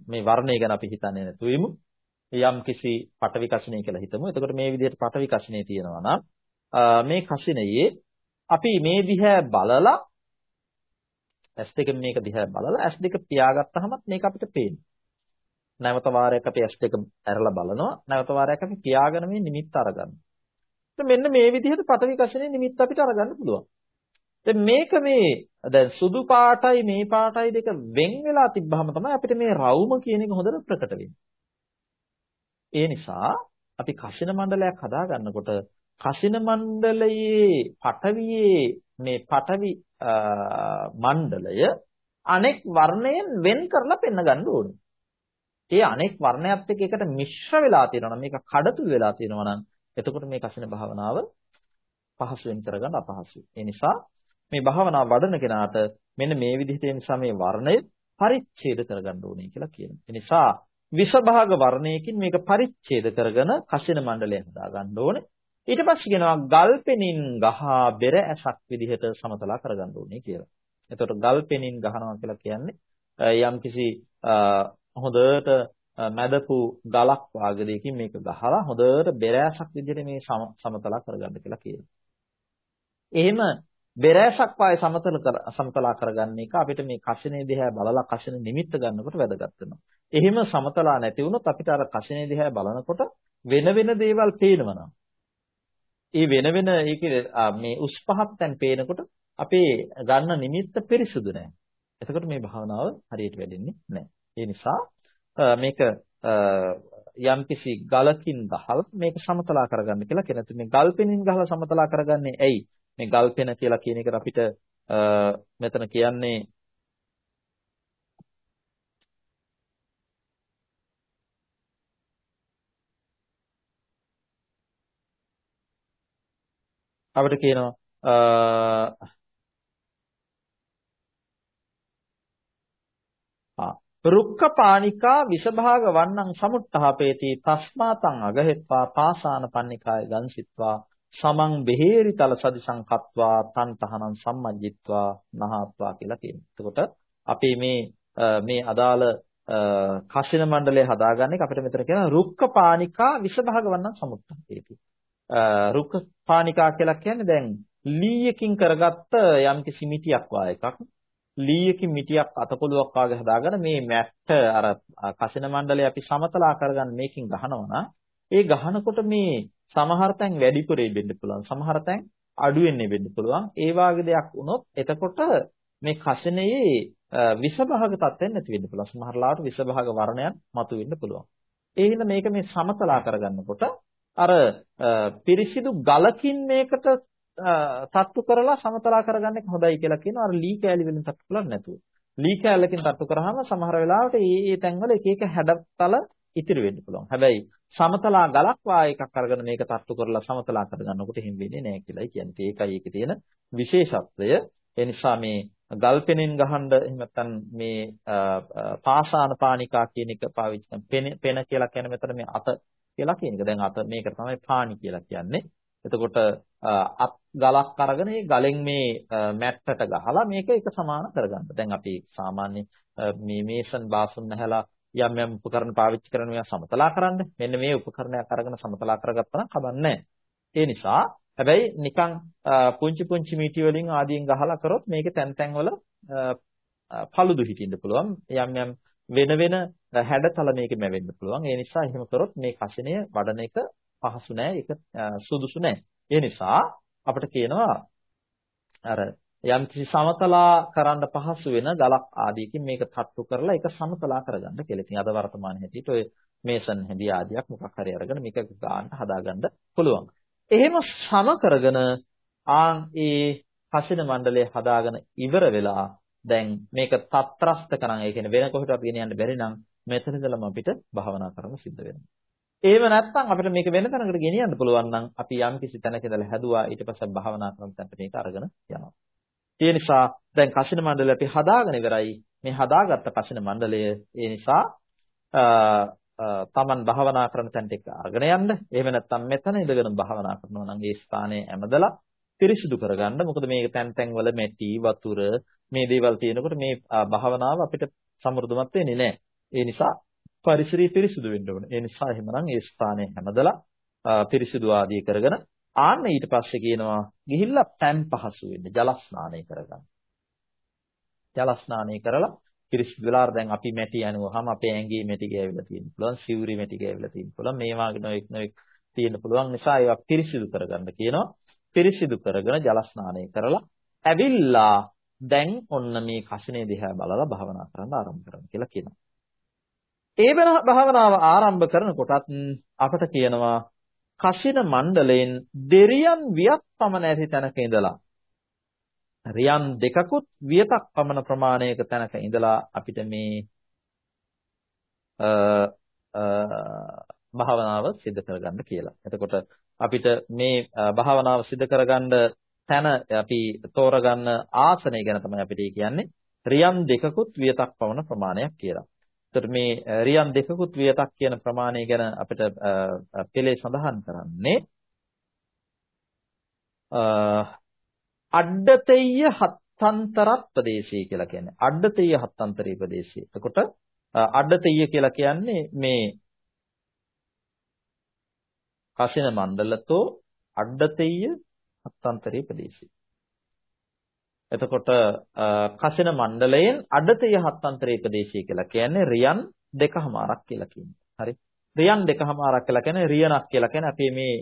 මේ වර්ණය ගැන අපි හිතන්නේ නැතු වෙමු. යම් කිසි පටවි කසිනේ කියලා හිතමු. එතකොට මේ විදිහට පටවි කසිනේ තියෙනවා නම් මේ කසිනයේ අපි මේ දිහා බලලා S2 මේක දිහා බලලා S2 පියාගත්තාම මේක අපිට පේනවා. නැවත වාරයක් අපි S2 ඇරලා බලනවා. නැවත වාරයක් අපි පියාගෙන මේ නිමිත්ත අරගන්නවා. මෙන්න මේ විදිහට පටවි කසිනේ නිමිත්ත අපිට අරගන්න පුළුවන්. දැන් මේක මේ දැන් සුදු පාටයි මේ පාටයි දෙක වෙන් වෙලා තිබ්බහම තමයි අපිට මේ රවුම කියන එක හොඳට ප්‍රකට වෙන්නේ. ඒ නිසා අපි කෂින මණ්ඩලයක් හදා ගන්නකොට කෂින මණ්ඩලයේ පටවියේ මේ පටවි මණ්ඩලය අනෙක් වර්ණයෙන් වෙන් කරලා පෙන්න ගන්න ඕනේ. ඒ අනෙක් වර්ණයත් එක්ක එකට මිශ්‍ර වෙලා තියෙනවා නම් මේක කඩතුල් වෙලා තියෙනවා නම් එතකොට මේ කසින භාවනාව පහසුවෙන් කරගන්න අපහසුයි. ඒ නිසා මේ භාවනා වඩන කෙනාට මෙන්න මේ විදිහට ඒ නිසා මේ වර්ණය පරිච්ඡේද කරගන්න ඕනේ කියලා කියනවා. ඒ නිසා විසභාග වර්ණයකින් මේක පරිච්ඡේද කරගෙන කසින මණ්ඩලය හදා ගන්න ඕනේ. ඊට පස්සේ කියනවා ගල්පෙනින් ගහ බෙර ඇසක් විදිහට සමතලා කරගන්න ඕනේ කියලා. එතකොට ගල්පෙනින් ගහනවා කියලා කියන්නේ යම්කිසි හොඳට මැදපු ගලක් වාගේ දෙයකින් මේක ගහලා හොඳට බෙර ඇසක් විදිහට මේ සමතලා කරගන්න කියලා කියනවා. එහෙම බෙරෑසක් වායේ සමතල කර සමතලා කරගන්න එක අපිට මේ කෂණේ දිහා බලලා කෂණ නිමිත්ත ගන්නකොට වැදගත් වෙනවා. එහෙම සමතලා නැති වුණොත් අපිට අර කෂණේ දිහා බලනකොට වෙන වෙන දේවල් පේනවා ඒ වෙන වෙන ඒකේ මේ උස් පහත් තැන් පේනකොට අපේ ගන්න නිමිත්ත පිරිසුදු නැහැ. එතකොට මේ භාවනාව හරියට වැඩෙන්නේ නැහැ. ඒ නිසා මේක යම්කිසි ගලකින් ගහලා මේක සමතලා කරගන්න කියලා කියන. මේ ගල් පෙනින් ගහලා සමතලා කරගන්නේ ඇයි? මේ ගල් පෙන කියලා කියන එකට අපිට මෙතන කියන්නේ අපිට කියනවා රුක්ක පානිකා විසභාග වන්නං සමුට්ඨාපේති තස්මාතං අගහෙත්වා පාසාන පන්නිකාය ගංසිත්වා සමං බෙහෙරි තල සදිසං කତ୍වා තන් තහනම් සම්මජ්ජිත්වා නහත්වා කියලා කියනවා. එතකොට අපි මේ මේ අදාළ කෂින මණ්ඩලය හදාගන්න එක අපිට මෙතන කියනවා රුක්ක පානිකා විසභාග වන්නං සමුට්ඨාපේති. රුක්ක පානිකා කියලා කියන්නේ දැන් ලීයකින් කරගත්ත යම්කිසි මිටියක් වා එකක්. ලීයකින් මිටියක් අතකොළුවක් වාගේ හදාගෙන මේ මැට්ට අර කෂින මණ්ඩලය අපි සමතලා කරගන්න මේකෙන් ගහනවා ඒ ගහනකොට මේ සමහර තැන් වැඩිපුර වෙන්න පුළුවන්. සමහර තැන් අඩු වෙන්නේ වෙන්න පුළුවන්. ඒ වාගේ දෙයක් වුණොත් එතකොට මේ කෂණයේ විෂභාග තත්ත්වයක් නැති වෙන්න පුළුවන්. සමහර ලාවට විෂභාග වර්ණයන් මතුවෙන්න පුළුවන්. ඒ හින්දා මේක මේ සමතලා කරගන්නකොට අර පිරිසිදු ගලකින් මේකට තට්ටු කරලා සමතලා කරගන්න එක හොඳයි කියලා කියනවා. අර ලී කෑලි වලින් තට්ටු කරලා නැතුව. ලී කෑල්ලකින් තට්ටු කරාම සමහර වෙලාවට ඒ ඒ තැන්වල එක එක හැඩතල ඉතිරි වෙන්න පුළුවන්. හැබැයි සමතලා ගලක් වා එකක් අරගෙන මේක තට්ටු කරලා සමතලා කරගන්නකොට හිම් වෙන්නේ නැහැ කියලායි කියන්නේ. ඒකයි ඒකේ තියෙන විශේෂත්වය. ඒ නිසා මේ ගල් පෙනෙන් ගහනද එහෙම නැත්නම් මේ පාසාන පානිකා කියන එක පාවිච්චි කරන පෙන කියලා කියන්නේ මෙතන මේ අත කියලා කියන එක. දැන් අත මේක තමයි පානි කියලා කියන්නේ. එතකොට අත් ගලක් අරගෙන ඒ ගලෙන් මේ මැට්ටට ගහලා මේක එක සමාන කරගන්න. දැන් අපි සාමාන්‍ය මේ මේසන් බාසුන් නැහැලා යම් යම් උපකරණ පාවිච්චි කරන මේවා සමතලා කරන්න. මෙන්න මේ උපකරණයක් අරගෙන සමතලා කරගත්තා නම් කමන්නේ ඒ නිසා හැබැයි නිකන් පුංචි පුංචි මීටි වලින් ආදියෙන් ගහලා කරොත් මේකේ තැන් තැන් වල පළුදු හිටින්න පුළුවන්. යම් යම් වෙන වෙන හැඩතල මේකෙම වෙන්න පුළුවන්. ඒ නිසා එහෙම කරොත් මේ කෂණය වඩන එක පහසු නෑ. ඒක සුදුසු නෑ. ඒ නිසා අපිට කියනවා අර යම් කිසි සමතලා කරන්න පහසු වෙන ගලක් ආදියකින් මේක තට්ටු කරලා ඒක සමතලා කරගන්න කියලා. ඉතින් අද වර්තමාන හැටියට ඔය මේසන් හැඳි ආදියක් මොකක් හරි අරගෙන මේක ගන්න හදාගන්න පුළුවන්. එහෙම සම කරගෙන ආන් ඒ කසින මණ්ඩලය හදාගෙන ඉවර වෙලා දැන් මේක තත්‍රස්ත කරන් ඒ කියන්නේ වෙන කොහෙටවත් ගෙනියන්න බැරි නම් මෙතන ඉඳලම අපිට භාවනා කරන්න සිද්ධ වෙනවා. එහෙම නැත්නම් අපිට මේක වෙන තැනකට ගෙනියන්න පුළුවන් නම් අපි යම් කිසි තැනක ඉඳලා හැදුවා ඊට පස්සේ භාවනා කරන තැනට මේක අරගෙන යනවා. ඒ නිසා දැන් කසින මණ්ඩලය අපි හදාගෙන ඉවරයි. මේ හදාගත්ත කසින මණ්ඩලය ඒ නිසා තමන් භාවනා කරන තැනට එක්ක අරගෙන යන්න. එහෙම නැත්නම් මෙතන ඉඳගෙන භාවනා කරනවා නම් ඒ ස්ථානයේ ඇමදලා පිරිසිදු කරගන්න. මොකද මේක තැන් තැන් වල මැටි, වතුර මේ දේවල් තියෙනකොට මේ භාවනාව අපිට සමෘද්ධමත් වෙන්නේ නැහැ. ඒ නිසා පරිසරය පිරිසිදු වෙන්න ඕනේ. ඒ නිසා එහෙමනම් ඒ ස්ථානයේ හැමදලා පිරිසිදු ආදී කරගෙන ආන්න ඊට පස්සේ කියනවා ගිහිල්ලා පෑන් පහසු වෙන්න ජල ස්නානය කරගන්න. ජල ස්නානය කරලා පිරිසිදු වෙලා දැන් අපි මැටි යනුවහම අපේ ඇඟේ මැටි ගෑවිලා තියෙන්න පුළුවන්, සිවුරි මැටි ගෑවිලා තියෙන්න පුළුවන්. මේ වාගේ නොඑක් නොඑක් තියෙන්න පුළුවන් නිසා ඒවා පිරිසිදු කරගන්න කියනවා. පිරිසිදු කරගෙන ජල ස්නානය කරලා ඇවිල්ලා දැන් ඔන්න මේ කසිනේ දිහා බලලා භාවනා කරන්න ආරම්භ කරන්න කියලා කියනවා. ඒ වෙන භාවනාව ආරම්භ කරනකොටත් අපට කියනවා කසින මණ්ඩලයෙන් දෙරියන් වියක් පමණ ඇති තැනක ඉඳලා රියන් දෙකකුත් වියතක් පමණ ප්‍රමාණයක තැනක ඉඳලා අපිට මේ භාවනාව සිදු කරගන්න කියලා. එතකොට අපිට මේ භාවනාව සිදු කරගන්න තැන අපි තෝරගන්න ආසනය ගැන තමයි අපිට කියන්නේ රියන් දෙකකුත් වියතක් පමණ ප්‍රමාණයක් කියලා. එතකොට මේ රියන් දෙකකුත් වියතක් කියන ප්‍රමාණය ගැන අපිට පෙළේ සඳහන් කරන්නේ අඩ්ඩතෙය්‍ය හත්තන්තරත් ප්‍රදේශය කියලා කියන්නේ. අඩ්ඩතෙය්‍ය හත්තන්තරී ප්‍රදේශය. එතකොට අඩ්ඩතෙය්‍ය කියලා කියන්නේ මේ කසින මණ්ඩලතෝ අඩ්ඩතෙය්‍ය හත්තන්තරී ප්‍රදේශය. එතකොට කසින මණ්ඩලයෙන් අඩතය හත්තන්තරේ ප්‍රදේශය කියලා කියන්නේ රියන් දෙකමාරක් කියලා කියනවා. හරි. රියන් දෙකමාරක් කියලා කියන්නේ රියනක් කියලා කියන්නේ අපේ මේ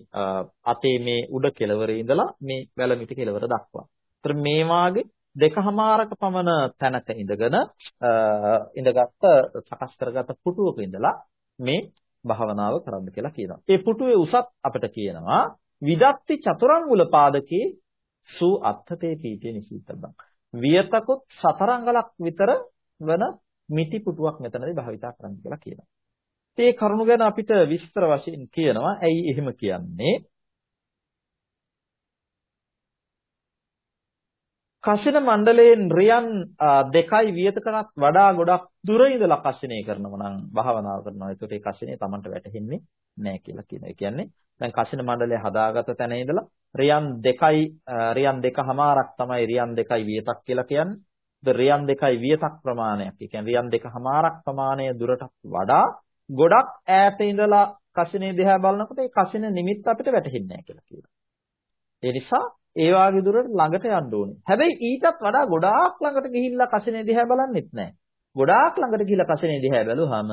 අතේ මේ උඩ කෙළවරේ ඉඳලා මේ වැලමිටි කෙළවර දක්වා. ඒතර මේ වාගේ දෙකමාරක පමණ තැනක ඉඳගෙන ඉඳගත්ත සකස් කරගත්ත පුටුවක ඉඳලා මේ භාවනාව කරන්න කියලා කියනවා. ඒ පුටුවේ උසත් අපිට කියනවා විදත්ති චතුරංගුල පාදකේ සු අත්තතේ පීඨේ නිසීතබ්බං. වියතකුත් සතරංගලක් විතර වන මිටි පුටුවක් මෙතනදී භාවිතා කරන්න කියලා කියනවා. මේ කරුණු ගැන අපිට විස්තර වශයෙන් කියනවා. ඇයි එහෙම කියන්නේ? කසින මණ්ඩලයෙන් රියන් දෙකයි වියතකටත් වඩා ගොඩක් දුර ඉඳලා කසිනේ කරනවා නම් භාවනාව කරනවා. ඒකට ඒ කසිනේ Tamanට වැටහෙන්නේ නැහැ කියලා කියනවා. ඒ කියන්නේ දැන් කසින මණ්ඩලය හදාගත්ත තැන ඉඳලා රියන් දෙකයි රියන් දෙකමාරක් තමයි රියන් දෙකයි වියතක් කියලා කියන්නේ. රියන් දෙකයි වියතක් ප්‍රමාණයක්. ඒ කියන්නේ රියන් දෙකමාරක් ප්‍රමාණය දුරටත් වඩා ගොඩක් ඈත ඉඳලා කසිනේ දිහා බලනකොට ඒ කසින නිමිත්ත අපිට වැටහෙන්නේ නැහැ කියලා කියනවා. ඒ නිසා ඒ වාගේ දුරට ළඟට යන්න ඕනේ. හැබැයි ඊටත් වඩා ගොඩාක් ළඟට ගිහිල්ලා කසිනේ දිහා බලන්නෙත් නැහැ. ගොඩාක් ළඟට ගිහිල්ලා කසිනේ දිහා බැලුවාම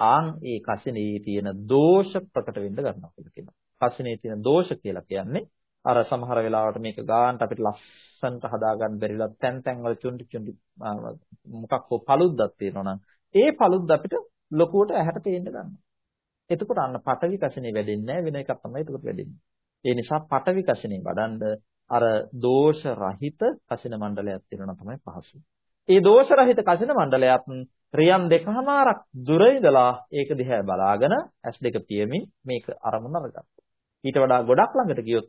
ආන් ඒ කසිනේ තියෙන දෝෂ ප්‍රකට වෙන්න ගන්නවා කියලා කියනවා. කසිනේ තියෙන දෝෂ කියලා කියන්නේ අර සමහර වෙලාවට මේක ගානට අපිට ලස්සනට හදාගන්න බැරිලා තැන් තැන් වල චුන්ටි චුන්ටි මොකක් හෝ paluddක් තියෙනවා නම් ඒ paludd අපිට ලොකුවට ඇහැට පේන්න ගන්නවා. එතකොට අන්න පටවි කසිනේ වැඩෙන්නේ නැහැ වෙන එකක් තමයි එතකොට වැඩෙන්නේ. ඒ නිසා පටවි කසිනේ වඩන්ඩ අර දෝෂ රහිත කසින මණ්ඩලයක් තියෙනවා තමයි පහසු. ඒ දෝෂ රහිත කසින මණ්ඩලයත් රියන් දෙකමාරක් දුර ඉඳලා ඒක දිහා බලාගෙන S2 පියමින් මේක අරමුණ අරගත්තා. ඊට වඩා ගොඩක් ළඟට ගියොත්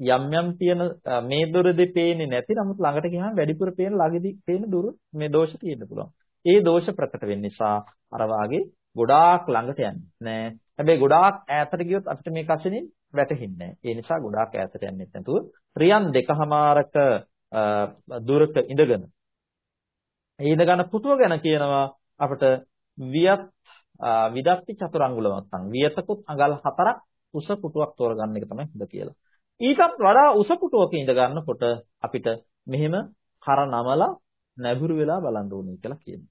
යම් යම් තියෙන මේ දුරදී පේන්නේ නැති නමුත් ළඟට ගියාම වැඩිපුර පේන ළඟදී පේන දුර මේ දෝෂ තියෙන්න පුළුවන්. ඒ දෝෂ ප්‍රකට වෙන්න නිසා අර වාගේ ගොඩාක් ළඟට යන්නේ නෑ. හැබැයි ගොඩාක් ඈතට ගියොත් අපිට මේ කසිනින් වැටෙන්නේ නෑ. ඒ නිසා ගොඩාක් ඈතට යන්නේ නැතුව රියන් දෙකමාරක දුරක ඉඳගෙන ඒ ඉඳ ගන්න පුතුව ගැන කියනවා අපිට වියත් විදක්ති චතුරංගුලමත්තන් වියතකුත් අඟල් හතරක් උස පුටුවක් තෝරගන්න එක තමයි හොඳ කියලා. ඊටත් වඩා උස පුටුවක ඉඳ ගන්නකොට අපිට මෙහෙම කර නමලා නැඹුරු වෙලා බලන්න ඕනේ කියලා කියනවා.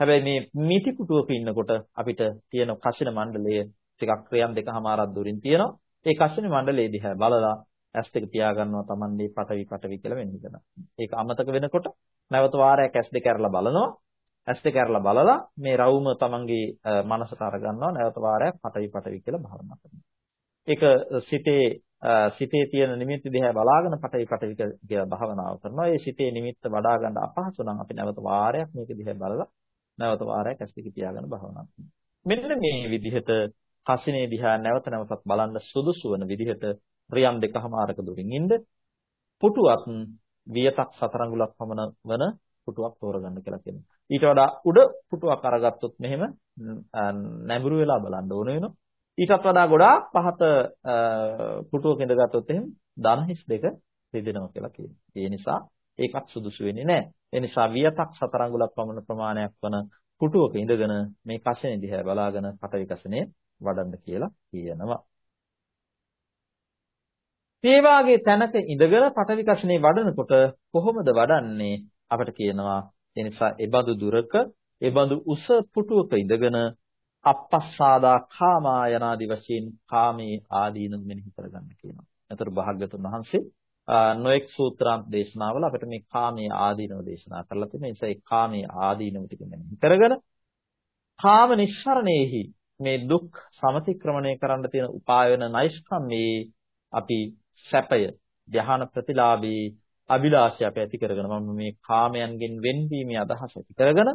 හැබැයි මේ මිටි පුටුවක ඉන්නකොට අපිට තියෙන කසින මණ්ඩලය ටිකක් ක්‍රියම් දෙකමාරක් දුරින් තියෙනවා. ඒ කසින මණ්ඩලයේ දිහා බලලා ඇස් දෙක පියාගන්නවා Tamande පටවි පටවි කියලා වෙන්නේ කරනවා. ඒක අමතක වෙනකොට නැවත වාරයක් ඇස් දෙක අරලා බලනවා. ඇස් දෙක අරලා බලලා මේ රවුම Tamange මනසට අරගන්නවා නැවත වාරයක් පටවි පටවි කියලා භාවනා කරනවා. ඒක සිතේ සිතේ තියෙන නිමිති දිහා බලාගෙන පටවි පටවි කියලා භාවනාව කරනවා. ඒ සිතේ නිමිත්ත වඩා ගන්න අපහසු නම් අපි නැවත වාරයක් මේක දිහා බලලා නැවත වාරයක් ඇස් දෙක පියාගෙන භාවනා කරනවා. මෙන්න මේ විදිහට කසිනේ දිහා නැවත නැවතත් බලන්න සුදුසු වන විදිහට රියම් දෙකමාරක දුරින් ඉන්න පුටුවත් වියතක් සතරඟුලක් පමණ වන පුටුවක් තෝරගන්න කියලා කියනවා. ඊට වඩා උඩ පුටුවක් අරගත්තොත් මෙහෙම නැඹුරු වෙලා බලන්න ඕන වෙනවා. ඊටත් වඩා ගොඩාක් පහත පුටුවක ඉඳගත්තොත් එහෙම ධනහිස් දෙක රිදෙනවා කියලා කියනවා. ඒ නිසා ඒකත් සුදුසු වෙන්නේ නැහැ. ඒ නිසා වියතක් සතරඟුලක් පමණ ප්‍රමාණයක් වන පුටුවක ඉඳගෙන මේ කෂණේ දිහා බලාගෙන පටවි කෂණේ වඩන්න කියලා කියනවා. ඒ වාගේ තැනක ඉඳගෙන පටවි කෂණේ වඩනකොට කොහොමද වඩන්නේ අපිට කියනවා ඒ නිසා ඒබඳු දුරක ඒබඳු උස පුටුවක ඉඳගෙන අපස්සාදා කාමා යනාදි වශයෙන් කාමේ ආදීන මෙනෙහි කරගන්න කියනවා. එතකොට භාග්‍යතුන් වහන්සේ නොඑක් සූත්‍රාන්ත දේශනාවල අපිට මේ කාමයේ ආදීනව දේශනා කරලා තියෙනවා. ඒ නිසා ඒ කාමයේ ආදීනව ටික මෙනෙහි කරගෙන කාම නිස්සරණේහි මේ දුක් සමතික්‍රමණය කරන්න තියෙන උපාය වෙන නෛෂ්ක්‍රමයේ අපි සැපය ධ්‍යාන ප්‍රතිලාභී අභිලාෂය අපි ඇති කරගෙන මම මේ කාමයන්ගෙන් වෙන්වීමේ අදහස ඇති කරගෙන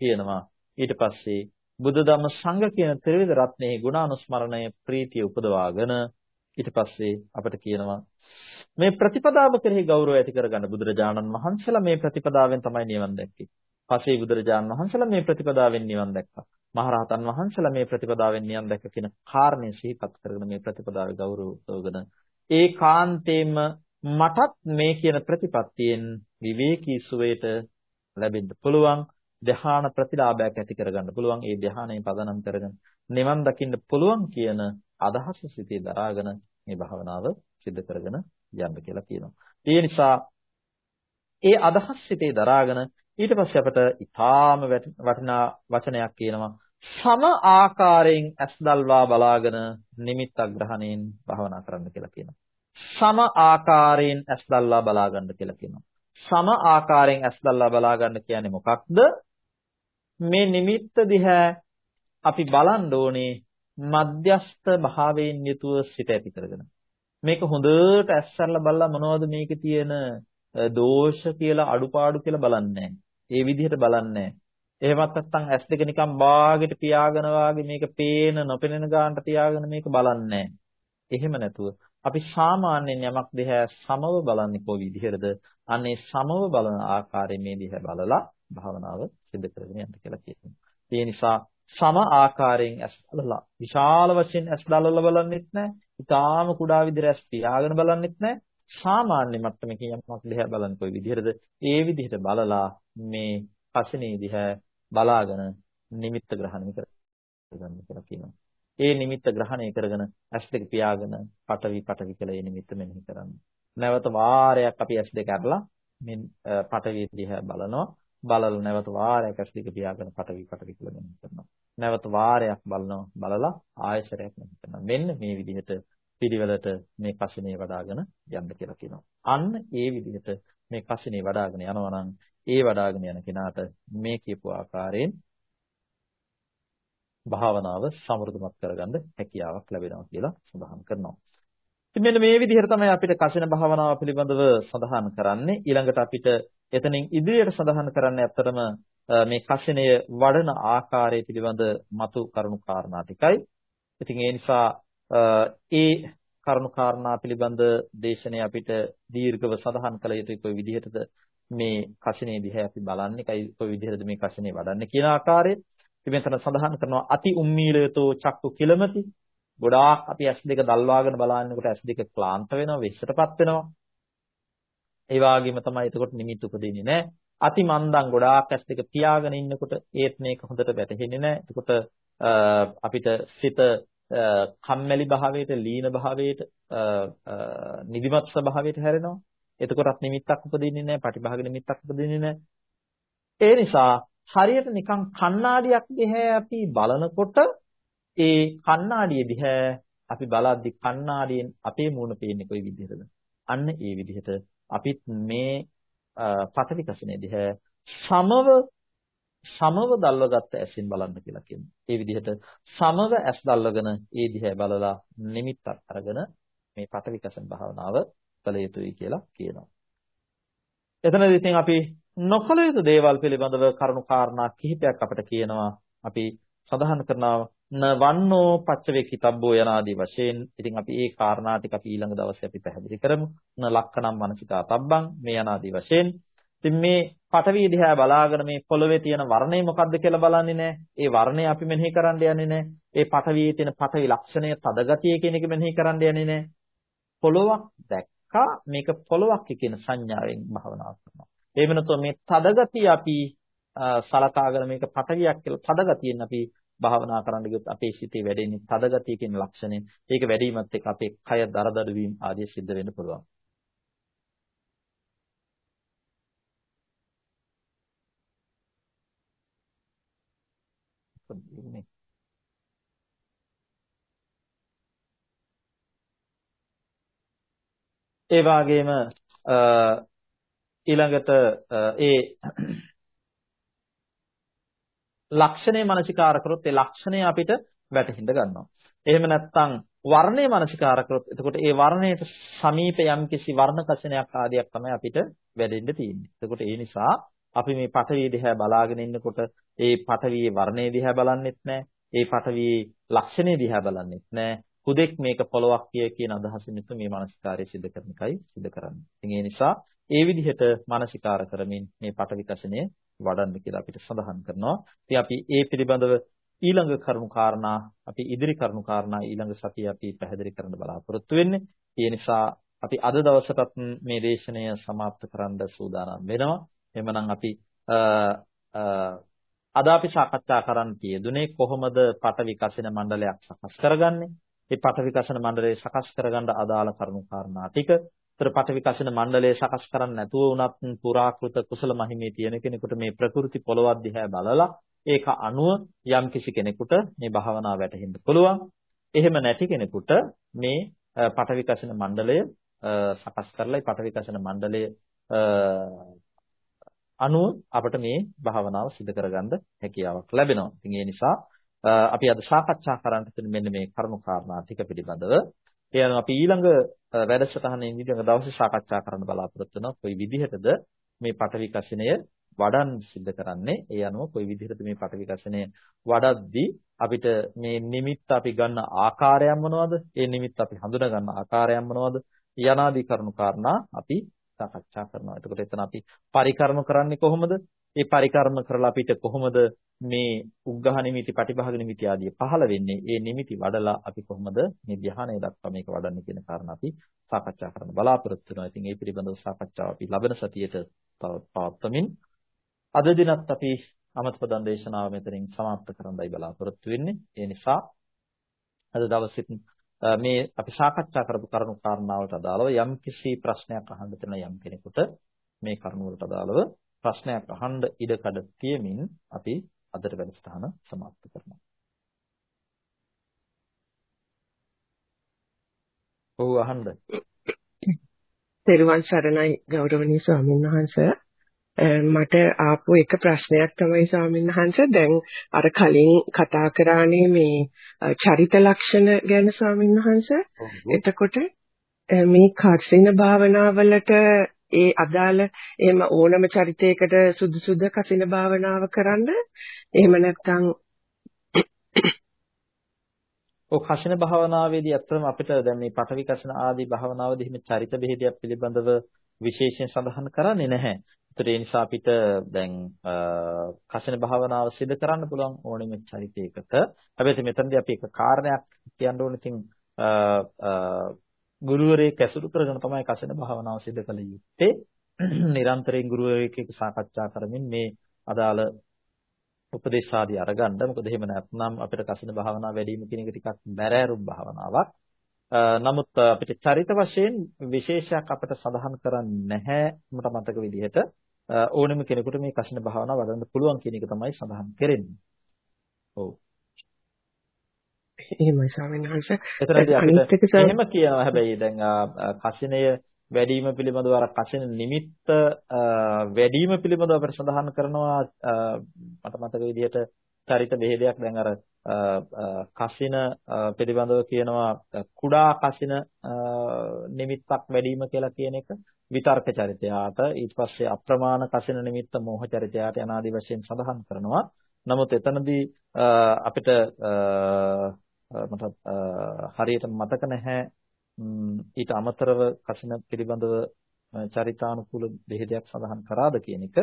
කියනවා ඊට පස්සේ බුද්ධ ධම්ම සංඝ කියන ත්‍රිවිධ රත්නයේ ගුණානුස්මරණය ප්‍රීතිය උපදවාගෙන ඊට පස්සේ අපිට කියනවා මේ ප්‍රතිපදාව කෙරෙහි ගෞරවය ඇති කරගන්න බුදුරජාණන් වහන්සේලා මේ ප්‍රතිපදාවෙන් තමයි නිවන් දැක්කේ. පසේ බුදුරජාණන් වහන්සේලා මේ ප්‍රතිපදාවෙන් නිවන් දැක්කා. මහරහතන් වහන්සේලා මේ ප්‍රතිපදාවෙන් නිවන් දැක්ක කියන කාරණේ සිහිපත් කරගෙන මේ ප්‍රතිපදාවේ ගෞරවයෙන් ඒ කාන්තේම මටත් මේ කියන ප්‍රතිපත්තියෙන් විවේකී සුවයට ලැබෙන්න පුළුවන් ධ්‍යාන ප්‍රතිලාභයක් ඇති කරගන්න පුළුවන් ඒ ධ්‍යානයේ පදනම් කරගෙන නිවන් දකින්න පුළුවන් කියන අදහස සිටී දරාගෙන මේ භාවනාව සිද්ධ කරගෙන යන්න කියලා කියනවා. ඒ නිසා ඒ අදහස් සිටේ දරාගෙන ඊට පස්සේ අපට ඊටාම වටිනා වචනයක් කියනවා සම ආකාරයෙන් ඇස්දල්වා බලාගෙන නිමිත්ත ග්‍රහණයෙන් භාවනා කරන්න කියලා කියනවා. සම ආකාරයෙන් ඇස්දල්ලා බලා ගන්න කියලා කියනවා. සම ආකාරයෙන් ඇස්දල්ලා බලා ගන්න කියන්නේ මොකක්ද? මේ නිමිත්ත දිහා අපි බලන්න ඕනේ මධ්‍යස්ත භාවයෙන් යුතුව සිත ඇති කරගෙන. මේක හොඳට ඇස්සරලා බලලා මොනවද මේකේ තියෙන දෝෂ කියලා අඩුපාඩු කියලා බලන්නේ ඒ විදිහට බලන්නේ එහෙමත් නැත්නම් ඇස් දෙක නිකන් බාගෙට පියාගෙන වාගේ මේක පේන නොපෙනෙන ගානට තියාගෙන මේක බලන්නේ එහෙම නැතුව අපි සාමාන්‍යයෙන් යමක් දිහා සමව බලන්නේ කොයි විදිහටද අනේ සමව බලන ආකාරයෙන් මේ දිහා බලලා භාවනාව සිදු කරගෙන යන්න කියලා කියනවා. ඒ නිසා සම ආකාරයෙන් ඇස් බලලා විශාල වශයෙන් ඇස් බලලා බලන්නෙත් නැහැ. ඊටාම කුඩා විදිහට ඇස් පියාගෙන බලන්නෙත් නැහැ. සාමාන්‍ය මට්ටමකින් යමක් දිහා බලන කොයි විදිහටද ඒ විදිහට බලලා මේ පසනේ දිහා බලාගෙන නිමිත්ත ග්‍රහණය කරගන්න කියලා කියනවා. ඒ නිමිත්ත ග්‍රහණය කරගෙන ඇස් දෙක පියාගෙන පටවි පටවි කියලා ඒ නිමිත්ත මෙනෙහි කරන්න. නැවත වාරයක් අපි ඇස් දෙක අරලා මේ පටවි දිහා බලනවා. බලලා නැවත වාරයක් ඇස් දෙක පියාගෙන පටවි පටවි කියලා මෙනෙහි කරනවා. නැවත වාරයක් බලනවා බලලා ආයශරයක් මෙනෙහි කරනවා. මෙන්න මේ විදිහට පිළිවෙලට මේ කසිනේ වඩ아가න යන්න කියලා කියනවා. අන්න ඒ විදිහට මේ කසිනේ වඩ아가න යනවා නම් ඒ වඩ아가න යන කෙනාට මේ කියපු ආකාරයෙන් භාවනාව සමෘද්ධිමත් කරගන්න හැකියාවක් ලැබෙනවා කියලා සඳහන් කරනවා. ඉතින් මෙන්න මේ විදිහට තමයි අපිට කසින භාවනාව පිළිබඳව සඳහන් කරන්නේ. ඊළඟට අපිට එතනින් ඉදිරියට සඳහන් කරන්නේ ඇත්තටම මේ කසිනය වඩන ආකාරය පිළිබඳ මතු කරුණු කාරණා ටිකයි. ඉතින් ඒ නිසා ඒ කරුණු කාරණා පිළිබඳ දේශනේ අපිට දීර්ඝව සඳහන් කළ යුතුයි කොයි විදිහටද මේ කසිනේ දිහා අපි බලන්නේ කොයි විදිහටද මේ කසිනේ වඩන්නේ කියන ආකාරය. ඉතින් මෙතන සඳහන් කරනවා අති උම්මීලයතෝ චක්කු කිලමති. ගොඩාක් අපි S2 දල්වාගෙන බලනකොට S2 ක්ලාන්ත වෙනවා, වෙස්සටපත් වෙනවා. ඒ වගේම තමයි එතකොට නිමිති උපදින්නේ නැහැ. අති මන්දන් ගොඩාක් ඇස් දෙක පියාගෙන ඉන්නකොට ඒත් මේක හොඳට වැටහෙන්නේ නැහැ. එතකොට අපිට සිත කම්මැලි භාවයට, ලීන භාවයට, නිදිමත් ස්වභාවයට හැරෙනවා. එතකොටත් නිමිත්තක් උපදින්නේ නැහැ, පටිභාග නිමිත්තක් උපදින්නේ නැහැ. ඒ නිසා හරියට නිකන් කණ්ණාඩියක් දිහා අපි බලනකොට ඒ කණ්ණාඩිය දිහා අපි බලද්දි කණ්ණාඩියෙන් අපේ මූණ පේන්නේ කොයි විදිහටද? අන්න ඒ විදිහට අපිත් මේ පඨවි කසිනේ දිහා සමව සමව දල්වගත්ත ඇසින් බලන්න කියලා කියනවා. ඒ විදිහට සමව ඇස් දල්වගෙන ඒ දිහා බලලා නිමිත්තක් අරගෙන මේ පඨවි කසන භාවනාව කළ යුතුයි කියලා කියනවා. එතනදී ඉතින් අපි නොකළ යුතු දේවල් පිළිබඳව කරුණු කාරණා කිහිපයක් අපිට කියනවා. අපි සඳහන් කරනවා නවන්නෝ පච්චවේකිතබ්බෝ යනාදී වශයෙන් ඉතින් අපි ඒ කාරණා ටික අපි ඊළඟ දවසේ අපි පැහැදිලි කරමු. න ලක්කනම් මනසිකා තබ්බං මේ යනාදී වශයෙන්. ඉතින් මේ පටවි දිහා බලාගෙන මේ පොළවේ තියෙන වර්ණය මොකක්ද කියලා බලන්නේ නැහැ. ඒ වර්ණය අපි මෙනෙහි කරන්න යන්නේ නැහැ. ඒ පටවියේ තියෙන පටවි ලක්ෂණය තදගතිය කියන එක මෙනෙහි කරන්න යන්නේ නැහැ. පොළොවක් දැක්කා මේක පොළොවක් කියන සංඥාවෙන් භවනා කරනවා. එහෙම නැත්නම් මේ තදගතිය අපි සලකාගෙන මේක පටවියක් කියලා තදගතියෙන් අපි භාවනා කරන්න ගියොත් අපේ සිතේ වැඩෙන්නේ තදගතිය කියන ලක්ෂණය. ඒක වැඩිමත් එක්ක අපේ කය දරදඩු වීම ආදී සිද්ධ වෙන්න පුළුවන්. ඒ වගේම ඊළඟට ඒ ලක්ෂණේ මනසිකාර කරොත් ඒ ලක්ෂණය අපිට වැටහිඳ ගන්නවා. එහෙම නැත්නම් වර්ණයේ මනසිකාර කරොත් එතකොට ඒ වර්ණයට සමීප යම්කිසි වර්ණ කෂණයක් ආදියක් තමයි අපිට වැඩෙන්න තියෙන්නේ. එතකොට ඒ නිසා අපි මේ පටවිය දිහා බලාගෙන ඉන්නකොට ඒ පටවියේ වර්ණයේ දිහා බලන්නෙත් නැහැ. ඒ පටවියේ ලක්ෂණයේ දිහා බලන්නෙත් නැහැ. හුදෙක් මේක පොලොවක් කිය කියන අදහසින් යුතු මේ මානසිකාරය සිදු කරන එකයි සිදු කරන්නේ. ඉතින් ඒ නිසා ඒ විදිහට මානසිකාර කරමින් මේ පටවිකසණය වඩන්න කියලා අපිට සඳහන් කරනවා. ඉතින් අපි ඒ පිළිබඳව ඊළඟ කරුණු කාරණා අපි ඉදිරි කරුණු කාරණා ඊළඟ සතියේ අපි පැහැදිලි කරන්න බලාපොරොත්තු වෙන්නේ. ඒ නිසා අපි අද දවසටත් මේ දේශනය સમાપ્ત කරන්න සූදානම් වෙනවා. එhmenan අපි අද අපි සාකච්ඡා කරන්න තියෙදුනේ කොහොමද පටවි කසින මණ්ඩලයක් සකස් කරගන්නේ? මේ පටවි කසින මණ්ඩලය සකස් කරගන්න අදාළ කරුණු කාරණා ටික ତර පටවිකසන මණ්ඩලය සකස් කරන්න නැතුව වුණත් පුරාකෘත කුසල මහිමේ තියෙන කෙනෙකුට මේ ප්‍රകൃති පොළොවක් දිහා බලලා ඒක අනුව යම් කිසි කෙනෙකුට මේ භාවනාව වැටහෙන්න පුළුවන්. එහෙම නැති කෙනෙකුට මේ පටවිකසන මණ්ඩලය සකස් කරලා මේ පටවිකසන මණ්ඩලය අනුව අපිට මේ භාවනාව සිදු කරගන්න හැකියාවක් ලැබෙනවා. ඉතින් ඒ නිසා අපි අද සාකච්ඡා කරන්න තියෙන මෙන්න මේ කරුණු කාරණා ටික පිළිබඳව ඒ අනුව අපි ඊළඟ වැඩසටහනේ ඊළඟ දවසේ සාකච්ඡා කරන්න බලාපොරොත්තු වෙනවා කොයි විදිහටද මේ පටවි කසිනය වඩන් සිද්ධ කරන්නේ ඒ අනුව කොයි විදිහටද මේ පටවි කසිනය වඩද්දී අපිට මේ නිමිත්ත අපි ගන්න ආකාරයන් මොනවද ඒ නිමිත්ත අපි හඳුනා ගන්න ආකාරයන් මොනවද යනාදී කරුණු කාරණා අපි සාකච්ඡා කරනවා. එතකොට එතන අපි පරිකර්ම කරන්නේ කොහොමද? ඒ පරිකර්ම කරලා අපිට කොහොමද මේ උග්ඝහ නිමිති, පටිභාග නිමිති ආදී පහළ වෙන්නේ? ඒ නිමිති වඩලා අපි කොහොමද මේ ධ්‍යානය දක්වා මේක වඩන්නේ කියන කාරණා අපි සාකච්ඡා කරන්න බලාපොරොත්තු වෙනවා. ඉතින් ඒ පිළිබඳව සාකච්ඡාව අපි ලබන සතියේට පවත්වමින් අද දිනත් අපි අමතපදන් දේශනාව මෙතනින් સમાપ્ત කරන්නයි බලාපොරොත්තු වෙන්නේ. ඒ නිසා අද දවසෙත් මේ අපි සාකච්ඡා කරපු කරුණු කාරණාවලට අදාළව යම් කිසි ප්‍රශ්නයක් අහන්න තියෙන යම් කෙනෙකුට මේ කරුණු වලට අදාළව ප්‍රශ්නයක් අහන්න ඉඩකඩ තියෙමින් අපි අදට වැඩසටහන સમાප්ත කරමු. ඔව් අහන්න. තෙරුවන් සරණයි ගෞරවනීය ස්වාමීන් වහන්සේ. මට ආපු එක ප්‍රශ්නයක් තමයි ස්වාමීන් වහන්සේ දැන් අර කලින් කතා කරානේ මේ චරිත ලක්ෂණ ගැන ස්වාමීන් වහන්සේ. එතකොට මේ කර්ෂින භාවනාවලට ඒ අදාළ එහෙම ඕනම චරිතයකට සුදුසුද කසින භාවනාව කරන්න එහෙම නැත්නම් ඔය කෂින භාවනාවේදී අත්‍තරම අපිට දැන් මේ පඨවි කෂින ආදී භාවනාවේදී හිම චරිත බෙහෙදයක් පිළිබඳව විශේෂයෙන් සඳහන් කරන්නේ නැහැ. ඒතර ඒ නිසා අපිට දැන් කෂින භාවනාව සිදු කරන්න පුළුවන් ඕනෙම චරිතයකට. හැබැයි මෙතනදී අපි එක කාරණයක් කියන්න ඕනේ ඉතින් ගුරුවරයෙක් ඇසුරු කරගෙන තමයි කෂින භාවනාව සිදු කළ යුත්තේ. නිරන්තරයෙන් ගුරුවරයෙක් එක්ක සාකච්ඡා කරමින් මේ අදාළ උපදේශ ආදී අරගන්න. මොකද එහෙම නැත්නම් අපිට කසින භාවනාව වැඩි වීම කියන එක ටිකක් බැරෑරුම් භාවනාවක්. නමුත් අපිට චරිත වශයෙන් විශේෂයක් අපිට සඳහන් කරන්නේ නැහැ මට මතක විදිහට. ඕනෙම කෙනෙකුට මේ කසින භාවනාව වඩන්න පුළුවන් කියන එක තමයි සඳහන් කරන්නේ. ඔව්. එහෙමයි ස්වාමීන් වහන්සේ. එතනදී අපිට එහෙම කියනවා හැබැයි දැන් කසිනය වැඩිම පිළිබඳව අර කසින නිමිත්ත වැඩිම පිළිබඳව අපිට සඳහන් කරනවා මට මතක විදිහට චරිත බෙහෙදයක් දැන් අර කසින පිළිබඳව කියනවා කුඩා කසින නිමිත්තක් වැඩිම කියලා කියන එක විතර්ක චරිතයාට ඊට පස්සේ අප්‍රමාණ කසින නිමිත්ත මෝහ චරිතයාට යනාදී වශයෙන් සඳහන් කරනවා නමුත් එතනදී අපිට මට හරියට මතක නැහැ. ඊට අමතරව කසින පිළිබඳව චරිතානුකූල බෙහෙදයක් සඳහන් කරාද කියන එක.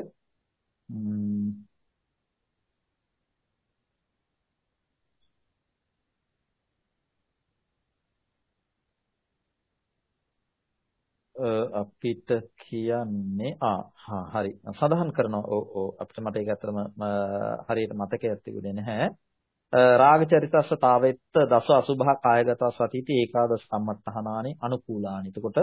අපිට කියන්නේ ආ හා හරි. සඳහන් කරනවා. ඔව් ඔව් අපිට මට ඒක අතරම හරියට මතකයක් තිබුණේ නැහැ. රාග චරිතස්ස තාවෙත්ත දස අසුභ කායගත සතිති ඒකාදස සම්මත්තහනානි අනුකූලානි. එතකොට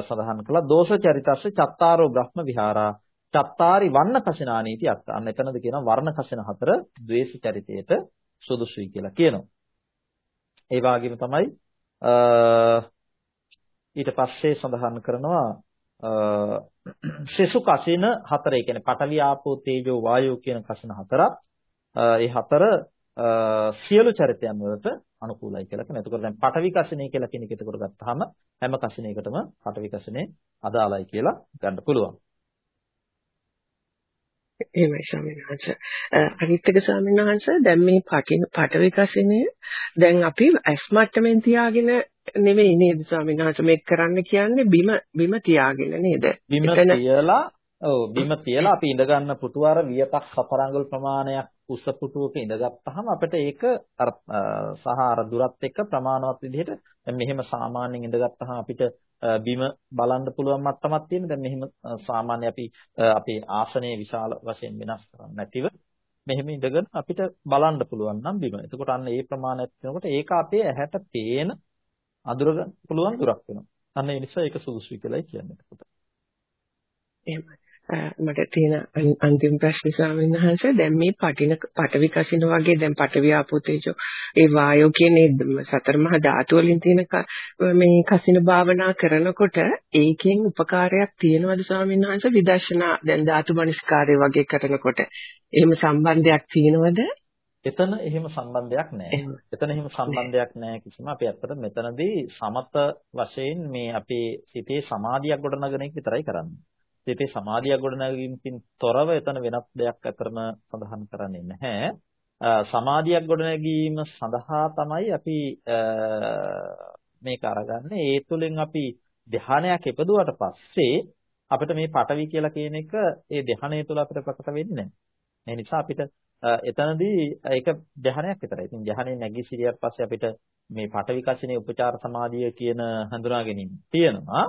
සඳහන් කළා දෝෂ චරිතස්ස චත්තාරෝ බ්‍රහ්ම විහාරා චත්තාරි වර්ණ කසිනානීති අත්ත. අන්න එතනද කියනවා වර්ණ කසින හතර ද්වේෂ චරිතයට සුදුසුයි කියලා කියනවා. ඒ වගේම තමයි ඊට පස්සේ සඳහන් කරනවා සෙසු කසින හතර ඒ කියන්නේ පඨවි ආපෝ තේජෝ වායෝ කියන කසින හතරක් ඒ හතර සියලු චරිතයන් වලට අනුකූලයි කියලා කියනවා. එතකොට දැන් පටවි කසිනේ කියලා කෙනෙක් එතකොට ගත්තාම හැම කසිනයකටම පටවි කසිනේ අදාළයි කියලා ගන්න පුළුවන්. එහෙමයි ස්වාමීන් වහන්සේ. අනිත් එක ස්වාමීන් වහන්සේ දැන් මේ පටින පටවි කසිනේ දැන් අපි ඇස් මට්ටමින් තියාගෙන නෙවෙයි නේද ස්වාමීන් වහන්සේ මේක කරන්න කියන්නේ බිම බිම තියාගෙන නේද? බිම තියලා ඔව් බිම තියලා අපි ඉඳ ගන්න පුටුව අර වියතක් සතරංගුල් ප්‍රමාණයක් උස පුටුවක ඉඳගත්තාම අපිට ඒක අර සහ අර දුරත් එක්ක ප්‍රමාණවත් විදිහට දැන් මෙහෙම සාමාන්‍යයෙන් ඉඳගත්තාම අපිට බිම බලන්න පුළුවන් මට්ටමක් තියෙන. දැන් මෙහෙම සාමාන්‍ය අපි අපේ ආසනයේ විශාල වශයෙන් වෙනස් කරන්නේ නැතිව මෙහෙම ඉඳගෙන අපිට බලන්න පුළුවන් නම් බිම. එතකොට අන්න ඒ ප්‍රමාණයක් වෙනකොට ඒක අපේ ඇහැට පේන අඳුරගන්න පුළුවන් දුරක් වෙනවා. අන්න ඒ නිසා ඒක සුදුසුයි කියලායි කියන්නේ. එතකොට. එහෙමයි. මට තියෙන අන්තිම ප්‍රශ්නේ ස්වාමීන් වහන්සේ දැන් මේ පටින පටවි කසින වගේ දැන් පටවි ආපෝතේජෝ ඒ වායෝ කියන සතර මහා ධාතු වලින් තියෙන මේ කසින භාවනා කරනකොට ඒකෙන් උපකාරයක් තියෙනවද ස්වාමීන් වහන්සේ විදර්ශනා දැන් ධාතු මනස්කාරය වගේ කරනකොට එහෙම සම්බන්ධයක් තියෙනවද එතන එහෙම සම්බන්ධයක් නැහැ. එතන එහෙම සම්බන්ධයක් නැහැ කිසිම. අපි ඇත්තට මෙතනදී සමත වශයෙන් මේ අපේ සිතේ සමාධියක් ගොඩනගන එක විතරයි කරන්නේ. සිතේ සමාධිය ගොඩනැගීමකින් තොරව එතන වෙනත් දෙයක් අතරම සඳහන් කරන්නේ නැහැ. සමාධියක් ගොඩනැගීම සඳහා තමයි අපි මේක අරගන්නේ. ඒ තුලින් අපි ධානයක් ඉපදුවට පස්සේ අපිට මේ පටවි කියලා කියන එක ඒ ධානය තුළ අපිට ප්‍රකට වෙන්නේ නැහැ. ඒ නිසා අපිට එතනදී ඒක ධානයක් විතරයි. ඉතින් ධානයේ නැගී සිටියට පස්සේ අපිට මේ පටවි කසිනේ උපචාර සමාධිය කියන හඳුනා ගැනීම තියෙනවා.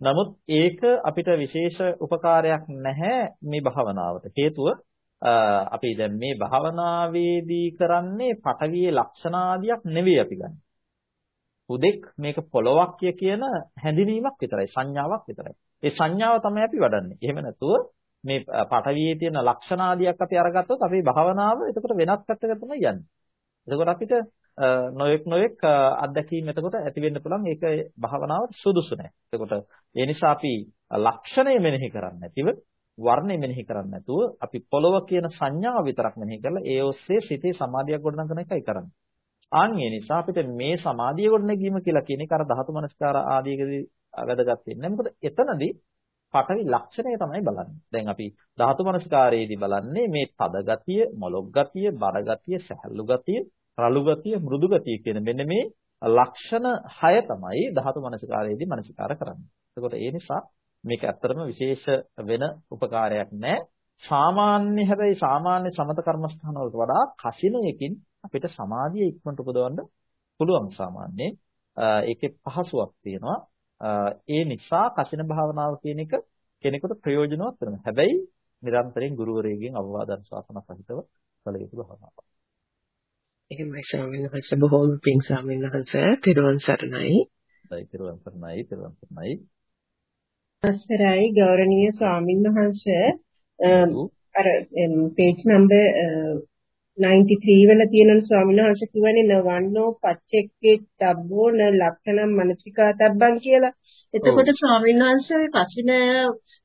නමුත් ඒක අපිට විශේෂ උපකාරයක් නැහැ මේ භාවනාවට. හේතුව අපි දැන් මේ භාවනාවේදී කරන්නේ පටවියේ ලක්ෂණාදියක් නෙවෙයි අපි ගන්න. උදෙක් මේක පොලොවක් කියන හැඳිනීමක් විතරයි සංඥාවක් විතරයි. ඒ සංඥාව තමයි අපි වඩන්නේ. එහෙම නැතුව මේ පටවියේ තියෙන ලක්ෂණාදියක් අපි අරගත්තොත් අපේ භාවනාව එතකොට වෙනස් පැත්තකට තමයි යන්නේ. එතකොට අපිට නොයෙක් නොයෙක් අත්දැකීම් එතකොට ඇති වෙන්න පුළුවන් ඒක භාවනාවට සුදුසු නැහැ. එතකොට ඒ නිසා අපි ලක්ෂණය මෙනෙහි කරන්නේ නැතිව වර්ණය මෙනෙහි කරන්නේ නැතුව අපි පොළව කියන සංඥාව විතරක් මෙනෙහි කරලා ඒ ඔස්සේ සිතේ සමාධියක් ගොඩනගන එකයි කරන්නේ. ආන් ඒ නිසා අපිට මේ සමාධිය ගොඩනගීම කියලා කියන එක අර ධාතු මනස්කාර ආදීකදී වැදගත් වෙන්නේ. මොකද එතනදී පටවි ලක්ෂණය තමයි බලන්නේ. දැන් අපි ධාතු මනස්කාරයේදී බලන්නේ මේ තද ගතිය, මොලොක් ගතිය, බර ගතිය, සැහැල්ලු ගතිය රළු ගතිය, මෘදු ගතිය කියන මෙන්න මේ ලක්ෂණ 6 තමයි ධාතු මනසිකාරයේදී මනසිකාර කරන්නේ. එතකොට ඒ නිසා මේක ඇත්තටම විශේෂ වෙන උපකාරයක් නැහැ. සාමාන්‍ය හැබැයි සාමාන්‍ය සමත කර්මස්ථාන වලට වඩා කසිනයකින් අපිට සමාධිය ඉක්මනට උපදවන්න පුළුවන් සාමාන්‍යයෙන්. ඒකේ පහසුවක් තියෙනවා. ඒ නිසා කසින භාවනාව කියන එක කෙනෙකුට ප්‍රයෝජනවත් වෙනවා. හැබැයි නිරන්තරයෙන් ගුරුවරයෙක්ගෙන් අවවාද අනුශාසනා සහිතව කළ යුතු භාවනාවක්. එහෙමයි ස්වාමීන් වහන්සේ බොහෝම පිං ස්වාමීන් වහන්සේ තිරුවන් සරණයි. තිරුවන් සරණයි තිරුවන් සරණයි. අවසරයි ගෞරවනීය ස්වාමීන් වහන්සේ අර page number 93 වල තියෙන ස්වාමීන් වහන්සේ කියවනේ නවන්නෝ පච්චෙක්කේ තබ්බෝ න ලක්ෂණම් මනසිකා තබ්බන් කියලා. එතකොට ස්වාමීන් වහන්සේ කසින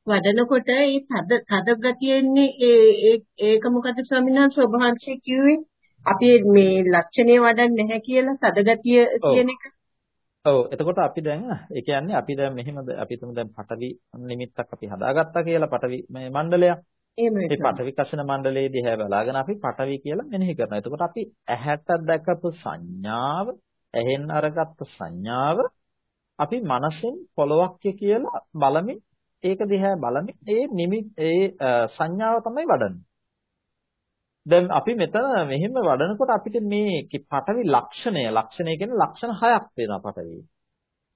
වඩනකොට ඒ තද තද ගතියෙන්නේ ඒ ඒක මොකද ස්වාමීන් වහන්සේ ඔබ වහන්සේ කිව්වේ අපි මේ ලක්ෂණය වඩන්නේ නැහැ කියලා තද ගතිය කියන එක. ඔව් එතකොට අපි දැන් ඒ කියන්නේ අපි දැන් මෙහෙමද අපි තුමු දැන් පටවි නිමිත්තක් අපි හදාගත්තා කියලා පටවි මේ මණ්ඩලයක්. එහෙමයි. ඒ පටවි කෂණ මණ්ඩලයේදී හැ බලාගෙන අපි පටවි කියලා මෙනෙහි කරනවා. එතකොට අපි ඇහැට දැකපු සංඥාව, ඇහෙන් අරගත්තු සංඥාව අපි මනසෙන් පොලොවක් කියලා බලමින් ඒක දිහා බලමින් ඒ නිමි ඒ සංඥාව තමයි වඩන්නේ. දැන් අපි මෙතන මෙහෙම වඩනකොට අපිට මේ පටවි ලක්ෂණය ලක්ෂණය කියන්නේ ලක්ෂණ හයක් වෙනවා පටවි.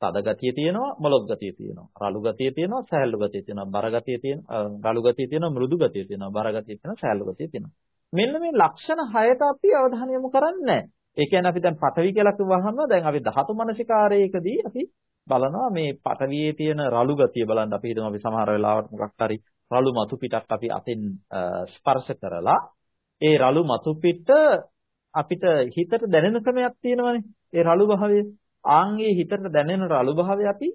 තද ගතිය තියෙනවා, මොලොක් ගතිය තියෙනවා, රළු ගතිය තියෙනවා, සහැල්ලු ගතිය තියෙනවා, බර ගතිය තියෙනවා, රළු ගතිය තියෙනවා, මෘදු ගතිය තියෙනවා, බර ගතිය තියෙනවා, සහැල්ලු ගතිය තියෙනවා. මෙන්න මේ ලක්ෂණ හයට අපි අවධානය යොමු කරන්නේ ඒ කියන්නේ අපි දැන් පටවි කියලා කිව්වහම දැන් අපි ධාතු මනසිකාරයකදී අපි බලනවා මේ පටවියේ තියෙන රළු ගතිය බලන්න අපි හිතමු අපි සමහර වෙලාවට මොකක් හරි රළු මතු පිටක් අපි අතින් ස්පර්ශ කරලා ඒ රළු මතු පිට අපිට හිතට දැනෙන ක්‍රමයක් තියෙනවානේ. ඒ රළු භාවය. ආන්ගේ හිතට දැනෙන රළු භාවය අපි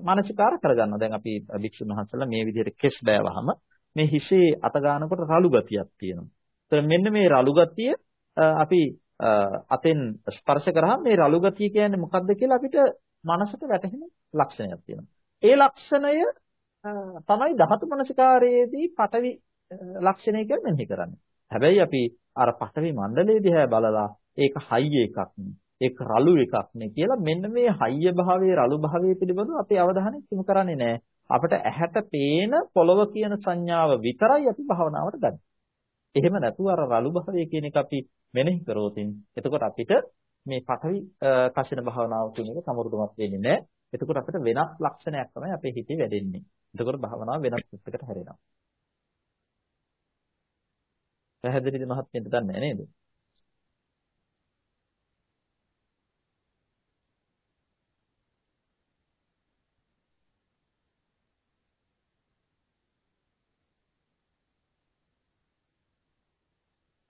මානසිකාර කරගන්නවා. දැන් අපි භික්ෂුන් වහන්සේලා මේ විදිහට කෙස් බෑවහම මේ හිසේ අත ගන්නකොට රළු ගතියක් තියෙනවා. ඒතර මෙන්න මේ රළු ගතිය අපි අතෙන් ස්පර්ශ කරාම මේ රළු ගතිය කියන්නේ මොකක්ද කියලා අපිට මනසට වැටහෙන ලක්ෂණයක් තියෙනවා. ඒ ලක්ෂණය තමයි ධාතු මනසිකාරයේදී පටවි ලක්ෂණය කියලා මෙනෙහි කරන්නේ. හැබැයි අපි අර පඨවි මණ්ඩලයේ දිහා බලලා ඒක හයිය එකක් නේ. ඒක රළු එකක් නේ කියලා මෙන්න මේ හයිය භාවයේ රළු භාවයේ පිළිබඳව අපේ අවධානය යොමු කරන්නේ නැහැ. අපිට ඇහැට පේන පොළව කියන සංඥාව විතරයි අපි භාවනාවට ගන්න. එහෙම නැතුව අර රළු භාවය කියන එක අපි මෙනෙහි කරෝතින් එතකොට අපිට මේ පඨවි කෂණ භාවනාව කියන එක සමෘද්ධමත් වෙන්නේ නැහැ. එතකොට අපිට වෙනස් ලක්ෂණයක් තමයි අපේ හිතේ වැඩෙන්නේ. එතකොට භාවනාව වෙනස් පැත්තකට හැරෙනවා. පැහැදිලිද මහත්මියට දන්නේ නේද?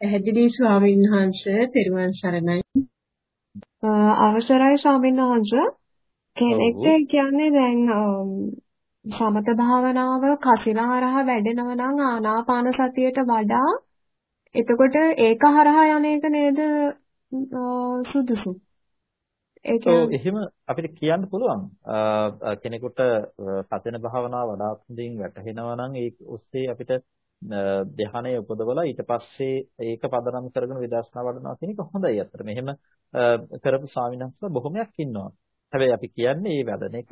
පැහැදිලි ස්වාමීන් වහන්සේ තෙරුවන් සරණයි. අවසරයි ස්වාමීන් වහන්සේ කෙනෙක්ට කියන්නේ දැන් සමත භාවනාව කසිනාරහ වැඩෙනවා නම් ආනාපාන සතියට වඩා එතකොට ඒක හරහා යන එක නේද සුදුසු? ඒ කියන්නේ එහෙම අපිට කියන්න පුළුවන්. කෙනෙකුට සතන භාවනාව වඩා හොඳින් වැටහෙනවා නම් ඒ ඔස්සේ අපිට ධ්‍යානය උපදවලා ඊට පස්සේ ඒක පදනම් කරගෙන විදර්ශනා වඩනවා කියන එක හොඳයි අතට. මෙහෙම කරපු ස්වාමීන් වහන්සේලා බොහොමයක් ඉන්නවා. හැබැයි අපි කියන්නේ මේ වැඩන එක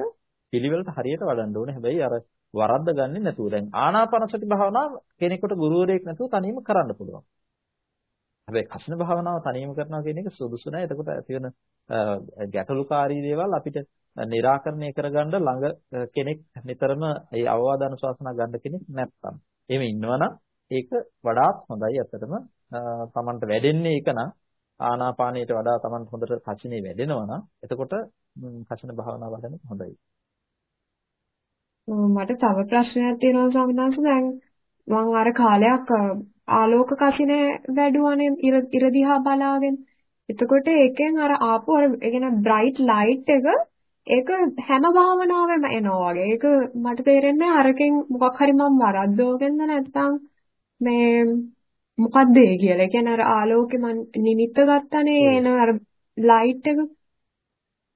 පිළිවෙලට හරියට වඩන්න ඕනේ. හැබැයි අර වරද්ද ගන්නෙ නැතුව. දැන් ආනාපානසති භාවනාව කෙනෙකුට ගුරුවරයෙක් නැතුව තනියම කරන්න පුළුවන්. හැබැයි කසින භාවනාව තනියම කරනවා කියන එක සුදුසු නෑ. එතකොට ඇති වෙන ගැටලුකාරී දේවල් අපිට निराකරණය කරගන්න ළඟ කෙනෙක් නිතරම ඒ අවවාද අනුශාසනා ගන්න කෙනෙක් නැත්නම්. එහෙම ඉන්නවනම් ඒක වඩාත් හොඳයි. ඇත්තටම තමන්ට වැඩෙන්නේ ඒක නම් ආනාපානයට වඩා තමන්ට හොඳට කසිනේ වැඩෙනවා නම් එතකොට කසින භාවනාව වඩන්න හොඳයි. මට තව ප්‍රශ්නයක් තියෙනවා ස්වාමීන් දැන් මම අර කාලයක් ආලෝක කසිනේ වැඩුවානේ ඉර දිහා බලාගෙන. එතකොට ඒකෙන් අර ආපු අර ඒ කියන්නේ බ්‍රයිට් ලයිට් එක ඒක හැම භාවනාවෙම එනවා වගේ. ඒක මට තේරෙන්නේ අරකින් මොකක් හරි මම වරද්දෝගෙන්ද නැත්නම් මේ මොකද්ද ඒ කියලා. ඒ කියන්නේ අර ආලෝකේ මන් නිනිත්ත ගත්තනේ එන අර ලයිට් එක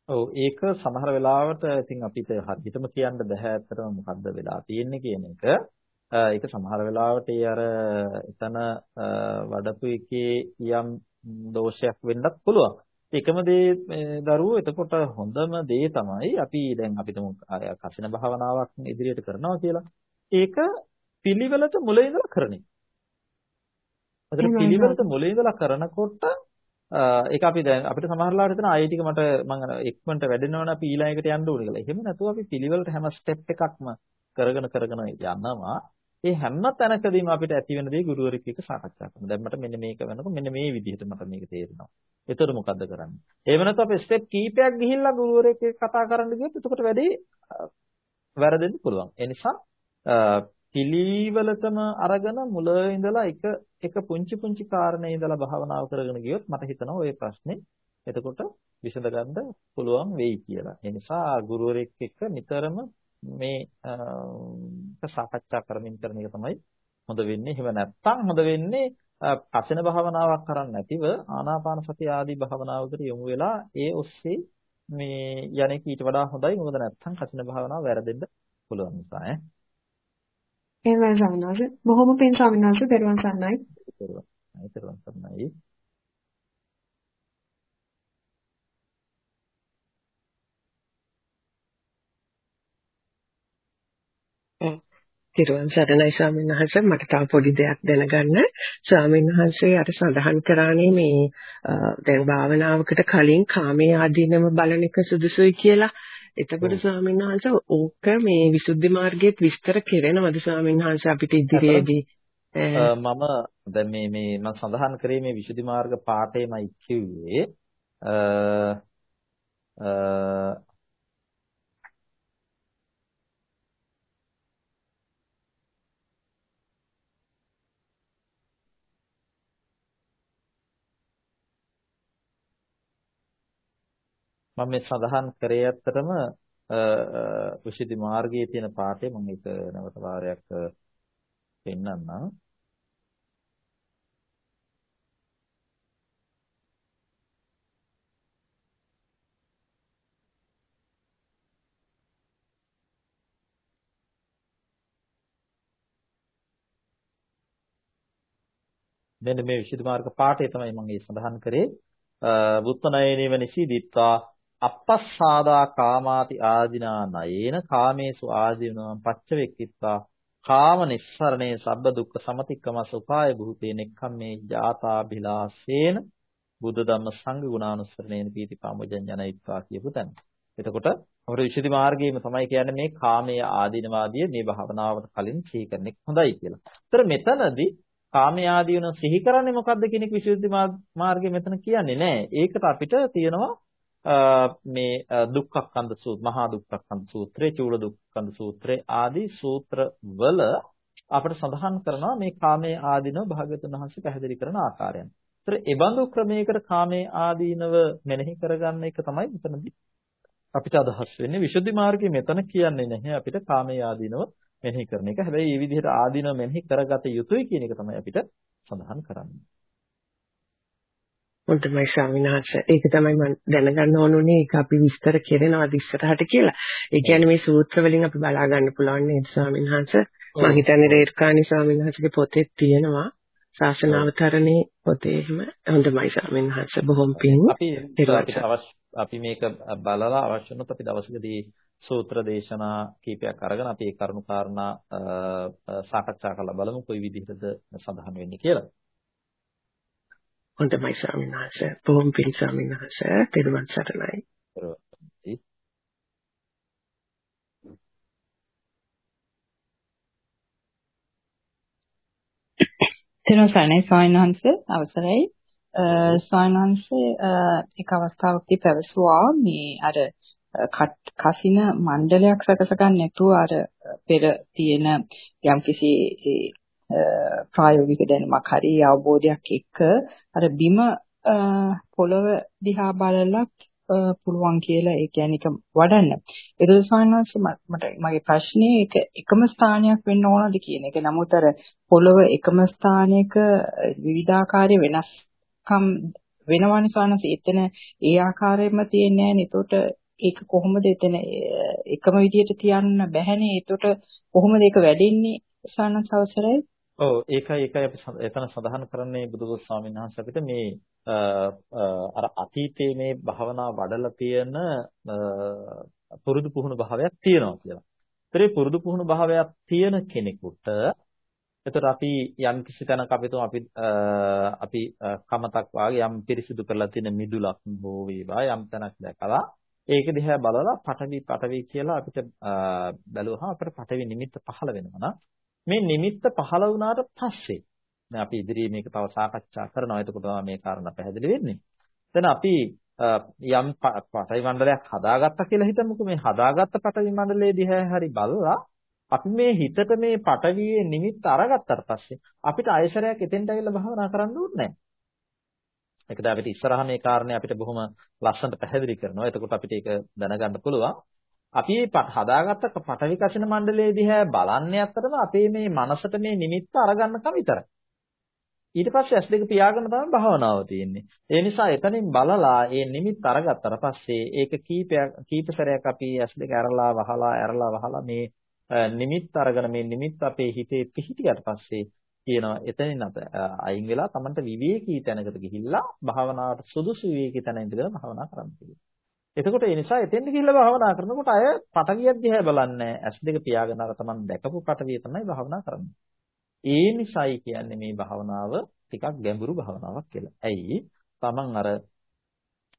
ඔව් ඒක සමහර වෙලාවට ඉතින් අපිට හරියටම කියන්න බෑ ඇත්තටම මොකද්ද වෙලා තියෙන්නේ කියන එක. ඒක සමහර වෙලාවට ඒ අර එතන වඩපු එකේ යම් දෝෂයක් වෙන්නත් පුළුවන්. එකම දේ දරුවෝ එතකොට හොඳම දේ තමයි අපි දැන් අපි තුමු කසින භාවනාවක් ඉදිරියට කරනවා කියලා. ඒක පිළිවෙලට මුල ඉඳලා කරන එක. අතන පිළිවෙලට මුල ඉඳලා කරනකොට ඒක අපි දැන් අපිට සමහරලාට හිතන ආයෙ ටික මට මම ඉක්මනට වැඩෙනවනේ අපි ඊළඟට යන්න ඕනේ කියලා. එහෙම නැතුව අපි පිළිවෙලට හැම ස්ටෙප් එකක්ම කරගෙන කරගෙන යනවා. ඒ හැම තැනකදීම අපිට ඇති වෙන දේ ගුරුවරයෙක් එක්ක සාකච්ඡා කරනවා. දැන් මට මෙන්න මේක වෙනකොට මෙන්න මේ විදිහට මට මේක තේරෙනවා. එතකොට මොකද්ද කරන්නේ? එහෙම නැත්නම් අපි ස්ටෙප් කීපයක් ගිහිල්ලා ගුරුවරයෙක් එක්ක කතා කරන්න ගියොත් එතකොට වැඩේ වැරදෙන්න පුළුවන්. ඒ නිසා පිළිවෙලටම අරගෙන මුල ඉඳලා එක එක පුංචි පුංචි කාරණේ ඉඳලා භාවනාව කරගෙන ගියොත් මට හිතෙනවා ওই ප්‍රශ්නේ එතකොට විසඳගන්න පුළුවන් වෙයි කියලා. ඒ නිසා ගුරුවරයෙක් එක්ක නිතරම මේ සාකච්ඡා කරමින් කරන එක තමයි හොඳ වෙන්නේ. එහෙම නැත්නම් හොඳ වෙන්නේ අසන භාවනාවක් කරන්නේ නැතිව ආනාපාන සති ආදී භාවනාවකට යොමු වෙලා ඒ ඔස්සේ මේ යන්නේ ඊට වඩා හොඳයි. මොකද නැත්නම් කසින භාවනාව වැරදෙන්න පුළුවන් නිසා ඈ. එහෙමයි ස්වාමීන් වහන්සේ. බොහොම පින් ස්වාමීන් වහන්සේ දරුවන් සන්නයි. දරුවන් සන්නයි. තිරුවන් සරණයි ස්වාමීන් වහන්සේ මට තව පොඩි දෙයක් දැනගන්න ස්වාමීන් වහන්සේ අර සඳහන් කරානේ මේ දැන් භාවනාවකට කලින් කාමයේ ආදීනම බලන එක සුදුසුයි කියලා එතකොට ස්වාමීන් වහන්සේ ඕක මේ විසුද්ධි මාර්ගයේත් විස්තර කෙරෙනවද ස්වාමීන් වහන්සේ අපිට ඉදිරියේදී? මම දැන් මේ මේ මම සඳහන් කරේ මේ විසුද්ධි මාර්ග පාඩේමයි කිව්වේ මම මේ සඳහන් කරේ ඇත්තටම විශේෂ මාර්ගයේ තියෙන පාඩේ මම ඒක නැවත වාරයක් පෙන්නන්නම්. මෙන්න මේ විශේෂ මාර්ග පාඩේ තමයි මම මේ සඳහන් කරේ. බුත්තනයනේව නිසීදිත්වා අපස්සාදා කාමාති ආදිනා නයේන කාමේසු ආදීනවම් පච්චවෙක්කිත්වා කාම නිස්සරණේ සබ්බ දුක්ඛ සමතික්කම සුඛාය භූතේ නෙක්ඛම්මේ ජාතාභිලාසේන බුද්ධ ධම්ම සංඝ ගුණානුස්සරණේන පීති පාමුජඤ්ඤනයිත්වා කියපු තැන. එතකොට අපේ විශේෂ මාර්ගයේම තමයි කියන්නේ මේ කාමයේ ආදීනවාදිය මේ භාවනාවට කලින් සිහි කරන එක හොඳයි කියලා. ඒතර මෙතනදී කාමයේ ආදීන සිහි කරන්නේ මොකද්ද කියන එක විශේෂ මාර්ගයේ මෙතන කියන්නේ නැහැ. ඒකට අපිට තියෙනවා මේ දුක්ඛක්ඛන්ද සූත්‍ර මහා දුක්ඛක්ඛන්ද සූත්‍රය චූල දුක්ඛක්ඛන්ද සූත්‍රය ආදී සූත්‍ර වල අපිට සඳහන් කරනවා මේ කාමයේ ආදීනව භාග්‍යතුන් වහන්සේ පැහැදිලි කරන ආකාරයන්. ඒතර ඒ බඳු ක්‍රමයකට කාමයේ ආදීනව මෙනෙහි කරගන්න එක තමයි මෙතනදී අපිට අදහස් වෙන්නේ. විසුද්ධි මාර්ගයේ මෙතන කියන්නේ නැහැ අපිට කාමයේ ආදීනව මෙනෙහි කරන එක. හැබැයි මේ විදිහට ආදීනව මෙනෙහි කරගත යුතුයි කියන එක තමයි අපිට සඳහන් කරන්නේ. හොඳයි ස්වාමීන් වහන්සේ. ඒක තමයි මම දැනගන්න ඕනුනේ ඒක අපි විස්තර කරනවාද ඉස්සරහට කියලා. ඒ කියන්නේ මේ සූත්‍ර වලින් අපි බලා ගන්න පුළුවන් නේද ස්වාමීන් වහන්සේ? මම හිතන්නේ රේර්කාණි ස්වාමීන් වහන්සේගේ පොතේ තියෙනවා. ශාසනාවතරණේ පොතේ එහෙම හොඳයි ස්වාමීන් වහන්සේ. බොහොම පිං. අපි අපි මේක බලලා අවශ්‍ය වුණොත් අපි දවසකදී සූත්‍ර දේශනා කීපයක් අරගෙන අපි ඒ කරුණු කාරණා සාකච්ඡා කරලා බලමු කොයි විදිහටද සඳහන් වෙන්නේ කියලා. හොඳයි ස්වාමීන් වහන්සේ. බොහොම පිං ස්වාමීන් වහන්සේ. තෙරුවන් සරණයි. තෙරුවන් සරණයි ස්වාමීන් වහන්සේ. අවසරයි. ස්වාමීන් වහන්සේ එක අවස්ථාවකදී පැවසුවා මේ අර කසින මණ්ඩලයක් සකස ගන්න නැතුව අර පෙර තියෙන යම්කිසි ප්‍රායෝගික දැනුමක් හරි අවබෝධයක් එක්ක අර බිම පොළව දිහා බලලත් පුළුවන් කියලා ඒ කියන්නේ ඒක වඩන්න. ඒක සාමාන්‍යයෙන් මට මගේ ප්‍රශ්නේ ඒක එකම ස්ථානයක් වෙන්න ඕනද කියන එක. නමුත් අර පොළව එකම ස්ථානයක විවිධාකාරයේ වෙනස්කම් වෙනවනේ සානස එතන ඒ ආකාරයෙන්ම තියෙන්නේ නැහැ. එතකොට ඒක කොහොමද එතන එකම විදියට තියන්න බැහැනේ. එතකොට කොහොමද ඒක වැඩෙන්නේ සානස අවසරයි? ඔව් ඒකයි ඒකයි අපි එතන සඳහන් කරන්නේ බුදුගොස් ස්වාමීන් වහන්සේ අපිට මේ අර අතීතයේ මේ භාවනා වඩලා තියෙන පුරුදු පුහුණු භාවයක් තියෙනවා කියලා. ඒතරේ පුරුදු පුහුණු භාවයක් තියෙන කෙනෙකුට එතකොට අපි යම් කිසි තැනක අපි අපි අපි කමතක් වාගේ යම් පිරිසිදු කරලා තියෙන මිදුලක් හෝ වේවා යම් තැනක් දැකලා ඒක දිහා බලලා පටවි පටවි කියලා අපිට බැලුවහම අපිට පටවි නිමිත්ත පහළ වෙනවා මේ නිමිත්ත පහළ වුණාට පස්සේ දැන් අපි ඉදිරියේ මේක තව සාකච්ඡා කරනවා එතකොට තමයි මේ කාරණා පැහැදිලි වෙන්නේ. දැන් අපි යම් පටවි මණ්ඩලයක් හදාගත්තා කියලා හිතමුකෝ මේ හදාගත්ත පටවි මණ්ඩලයේ දිහා හරි බලලා අපි මේ හිතට මේ පටවියේ නිමිත්ත අරගත්තට පස්සේ අපිට අයසරයක් එතෙන්ට ඇවිල්ලා භාවනා කරන්න ඕනේ නැහැ. ඒකද අපිට ඉස්සරහා මේ කාරණේ අපිට බොහොම ලස්සනට පැහැදිලි කරනවා. එතකොට අපිට ඒක දැනගන්න පුළුවන්. අපි මේ හදාගත්ත පටවි කසින මණ්ඩලයේ දිහා බලන්නේ අතරම අපේ මේ මනසට මේ නිමිත්ත අරගන්නකම විතරයි. ඊට පස්සේ S2 පියාගෙන තමයි භාවනාව තියෙන්නේ. ඒ නිසා එතනින් බලලා ඒ නිමිත්ත අරගත්තට පස්සේ ඒක කීපයක් කීප සැරයක් අපි S2 ඇරලා වහලා ඇරලා වහලා මේ නිමිත්ත අරගෙන මේ නිමිත්ත අපේ හිතේ පිහිටියට පස්සේ කියනවා එතනින් අත අයින් වෙලා Tamanට විවේකී තැනකට ගිහිල්ලා භාවනාවට සුදුසු විවේකී තැන ඉඳගෙන භාවනා කරන්න කියලා. එතකොට ඒ නිසා එතෙන්ට ගිහිල්ලා භාවනා කරනකොට අය පටවියක් දිහා බලන්නේ ඇස් දෙක පියාගෙන අර Taman දැකපු පටවිය තමයි භාවනා කරන්නේ. ඒ නිසයි කියන්නේ මේ භාවනාව ටිකක් ගැඹුරු භාවනාවක් කියලා. ඇයි? Taman අර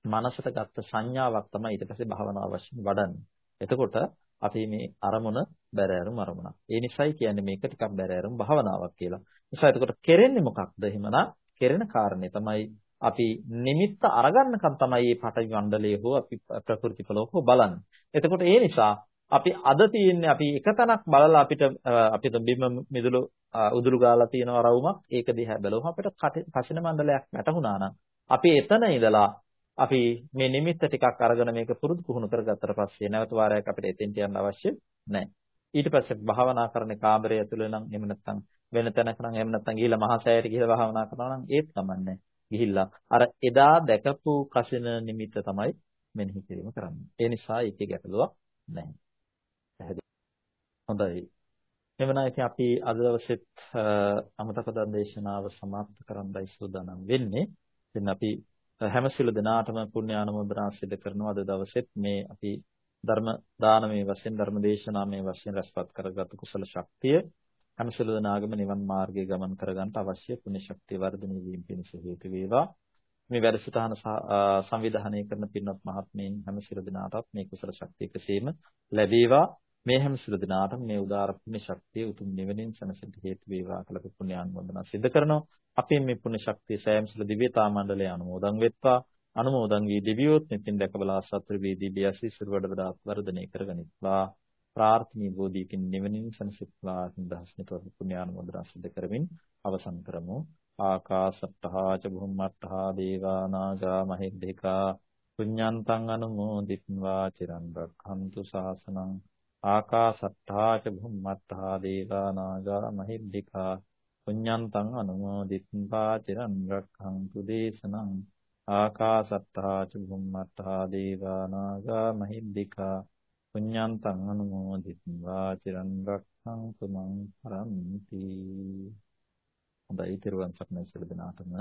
මනසට ගත්ත සංඥාවක් තමයි ඊට පස්සේ භාවනාව වශයෙන් වඩන්නේ. එතකොට අපි මේ අරමුණ බැරෑරුම් අරමුණක්. ඒ නිසයි කියන්නේ මේක ටිකක් බැරෑරුම් භාවනාවක් කියලා. නිසා එතකොට කෙරෙන්නේ මොකක්ද? එහෙමනම් කෙරෙන කාරණේ තමයි අපි නිමිත්ත අරගන්නකම් තමයි මේ පටවි මණ්ඩලයේ හෝ අපි ප්‍රകൃති පලෝක බලන්නේ. එතකොට ඒ නිසා අපි අද තියෙන්නේ අපි එක තැනක් බලලා අපිට අපිට බිම මිදුළු උදුළු ගාලා තියෙන රවුමක් ඒක දිහා බැලුවම අපිට කසින මණ්ඩලයක් වැටහුණා නම් අපි එතන ඉඳලා අපි මේ නිමිත්ත ටිකක් අරගෙන මේක පුරුදු පුහුණු කරගත්තට පස්සේ නැවත වාරයක් අපිට එතෙන්ට යන්න අවශ්‍ය නැහැ. ඊට පස්සේ භාවනා කරන කාමරය ඇතුළේ නම් එහෙම නැත්නම් වෙන තැනක නම් එහෙම නැත්නම් ගිහිල්ලා මහා සෑයට ගිහිල්ලා භාවනා කරනවා නම් ඒත් කමන්නේ. ගිහිල්ලා අර එදා දැකපු කසින නිමිත්ත තමයි මෙනෙහි කිරීම කරන්නේ. ඒ නිසා ඒකේ ගැටලුවක් නැහැ. පැහැදිලි. හොඳයි. එවනම් ඉතින් අපි අද දවසෙත් අමතක දන් දේශනාව સમાප්ත කරන්නයි සූදානම් වෙන්නේ. ඉතින් අපි හැම සිළු දිනාටම පුණ්‍යානුමෝදනා සිදු කරනවා අද දවසෙත් මේ අපි ධර්ම දානමේ වශයෙන් ධර්ම දේශනාමේ වශයෙන් රැස්පත් කරගත් කුසල ශක්තිය හැම සිළු දෙනාගම නිවන් මාර්ගයේ ගමන් කරගන්න අවශ්‍ය පුණ්‍ය ශක්තිය වර්ධනය වීම පිණිස හේතු වේවා මේ වැඩසටහන සංවිධානය කරන පින්වත් මහත්මීන් හැම සිළු දෙනාටත් මේ කුසල ශක්තිය කෙසේම ලැබේවා මේ හැම සිළු දිනාටම මේ උදාර පුණ්‍ය ශක්තිය උතුම් නිවනින් සැනසෙන්න හේතු වේවා කියලා පුණ්‍යානුමෝදනා සිදු කරනවා. අපේ මේ පුණ්‍ය ශක්තිය සෑම සිළු දිව්‍යතා මණ්ඩලය අනුමෝදන් වෙත්වා. අනුමෝදන් වී දිවියොත් මෙතින් දැකබලා සත්‍ර වේදී බියසීසුර වඩ වඩාත් වර්ධනය කරගනිත්වා. ප්‍රාර්ථනීය බෝධියකින් නිවනින් සනසිත්වා දහස්නි ප්‍රති පුණ්‍යානුමෝදනා සිදු කරමින් අවසන් කරමු. ආකාශත්තා ච බුම්මත්තා දේවා නාග මහිද්దికා පුඤ්ඤන්තං අනුමෝදිත්වා චිරන් රක්ඛන්තු සාසනං. ආකාශත්තා ච බුම්මත්තා දේවා නාග මහිද්దికා පුඤ්ඤන්තං අනුමෝදිත්වා චිරන් රක්ඛන්තු දේශනං. ආකාශත්තා ච බුම්මත්තා දේවා නාග මහිද්దికා පුඤ්ඤන්තං අනුමෝදිත්වා චිරන් රක්ඛන්තු මං පරන්ති. හොඳයි තිරුවන් සරණයි සියලු දෙනාටම.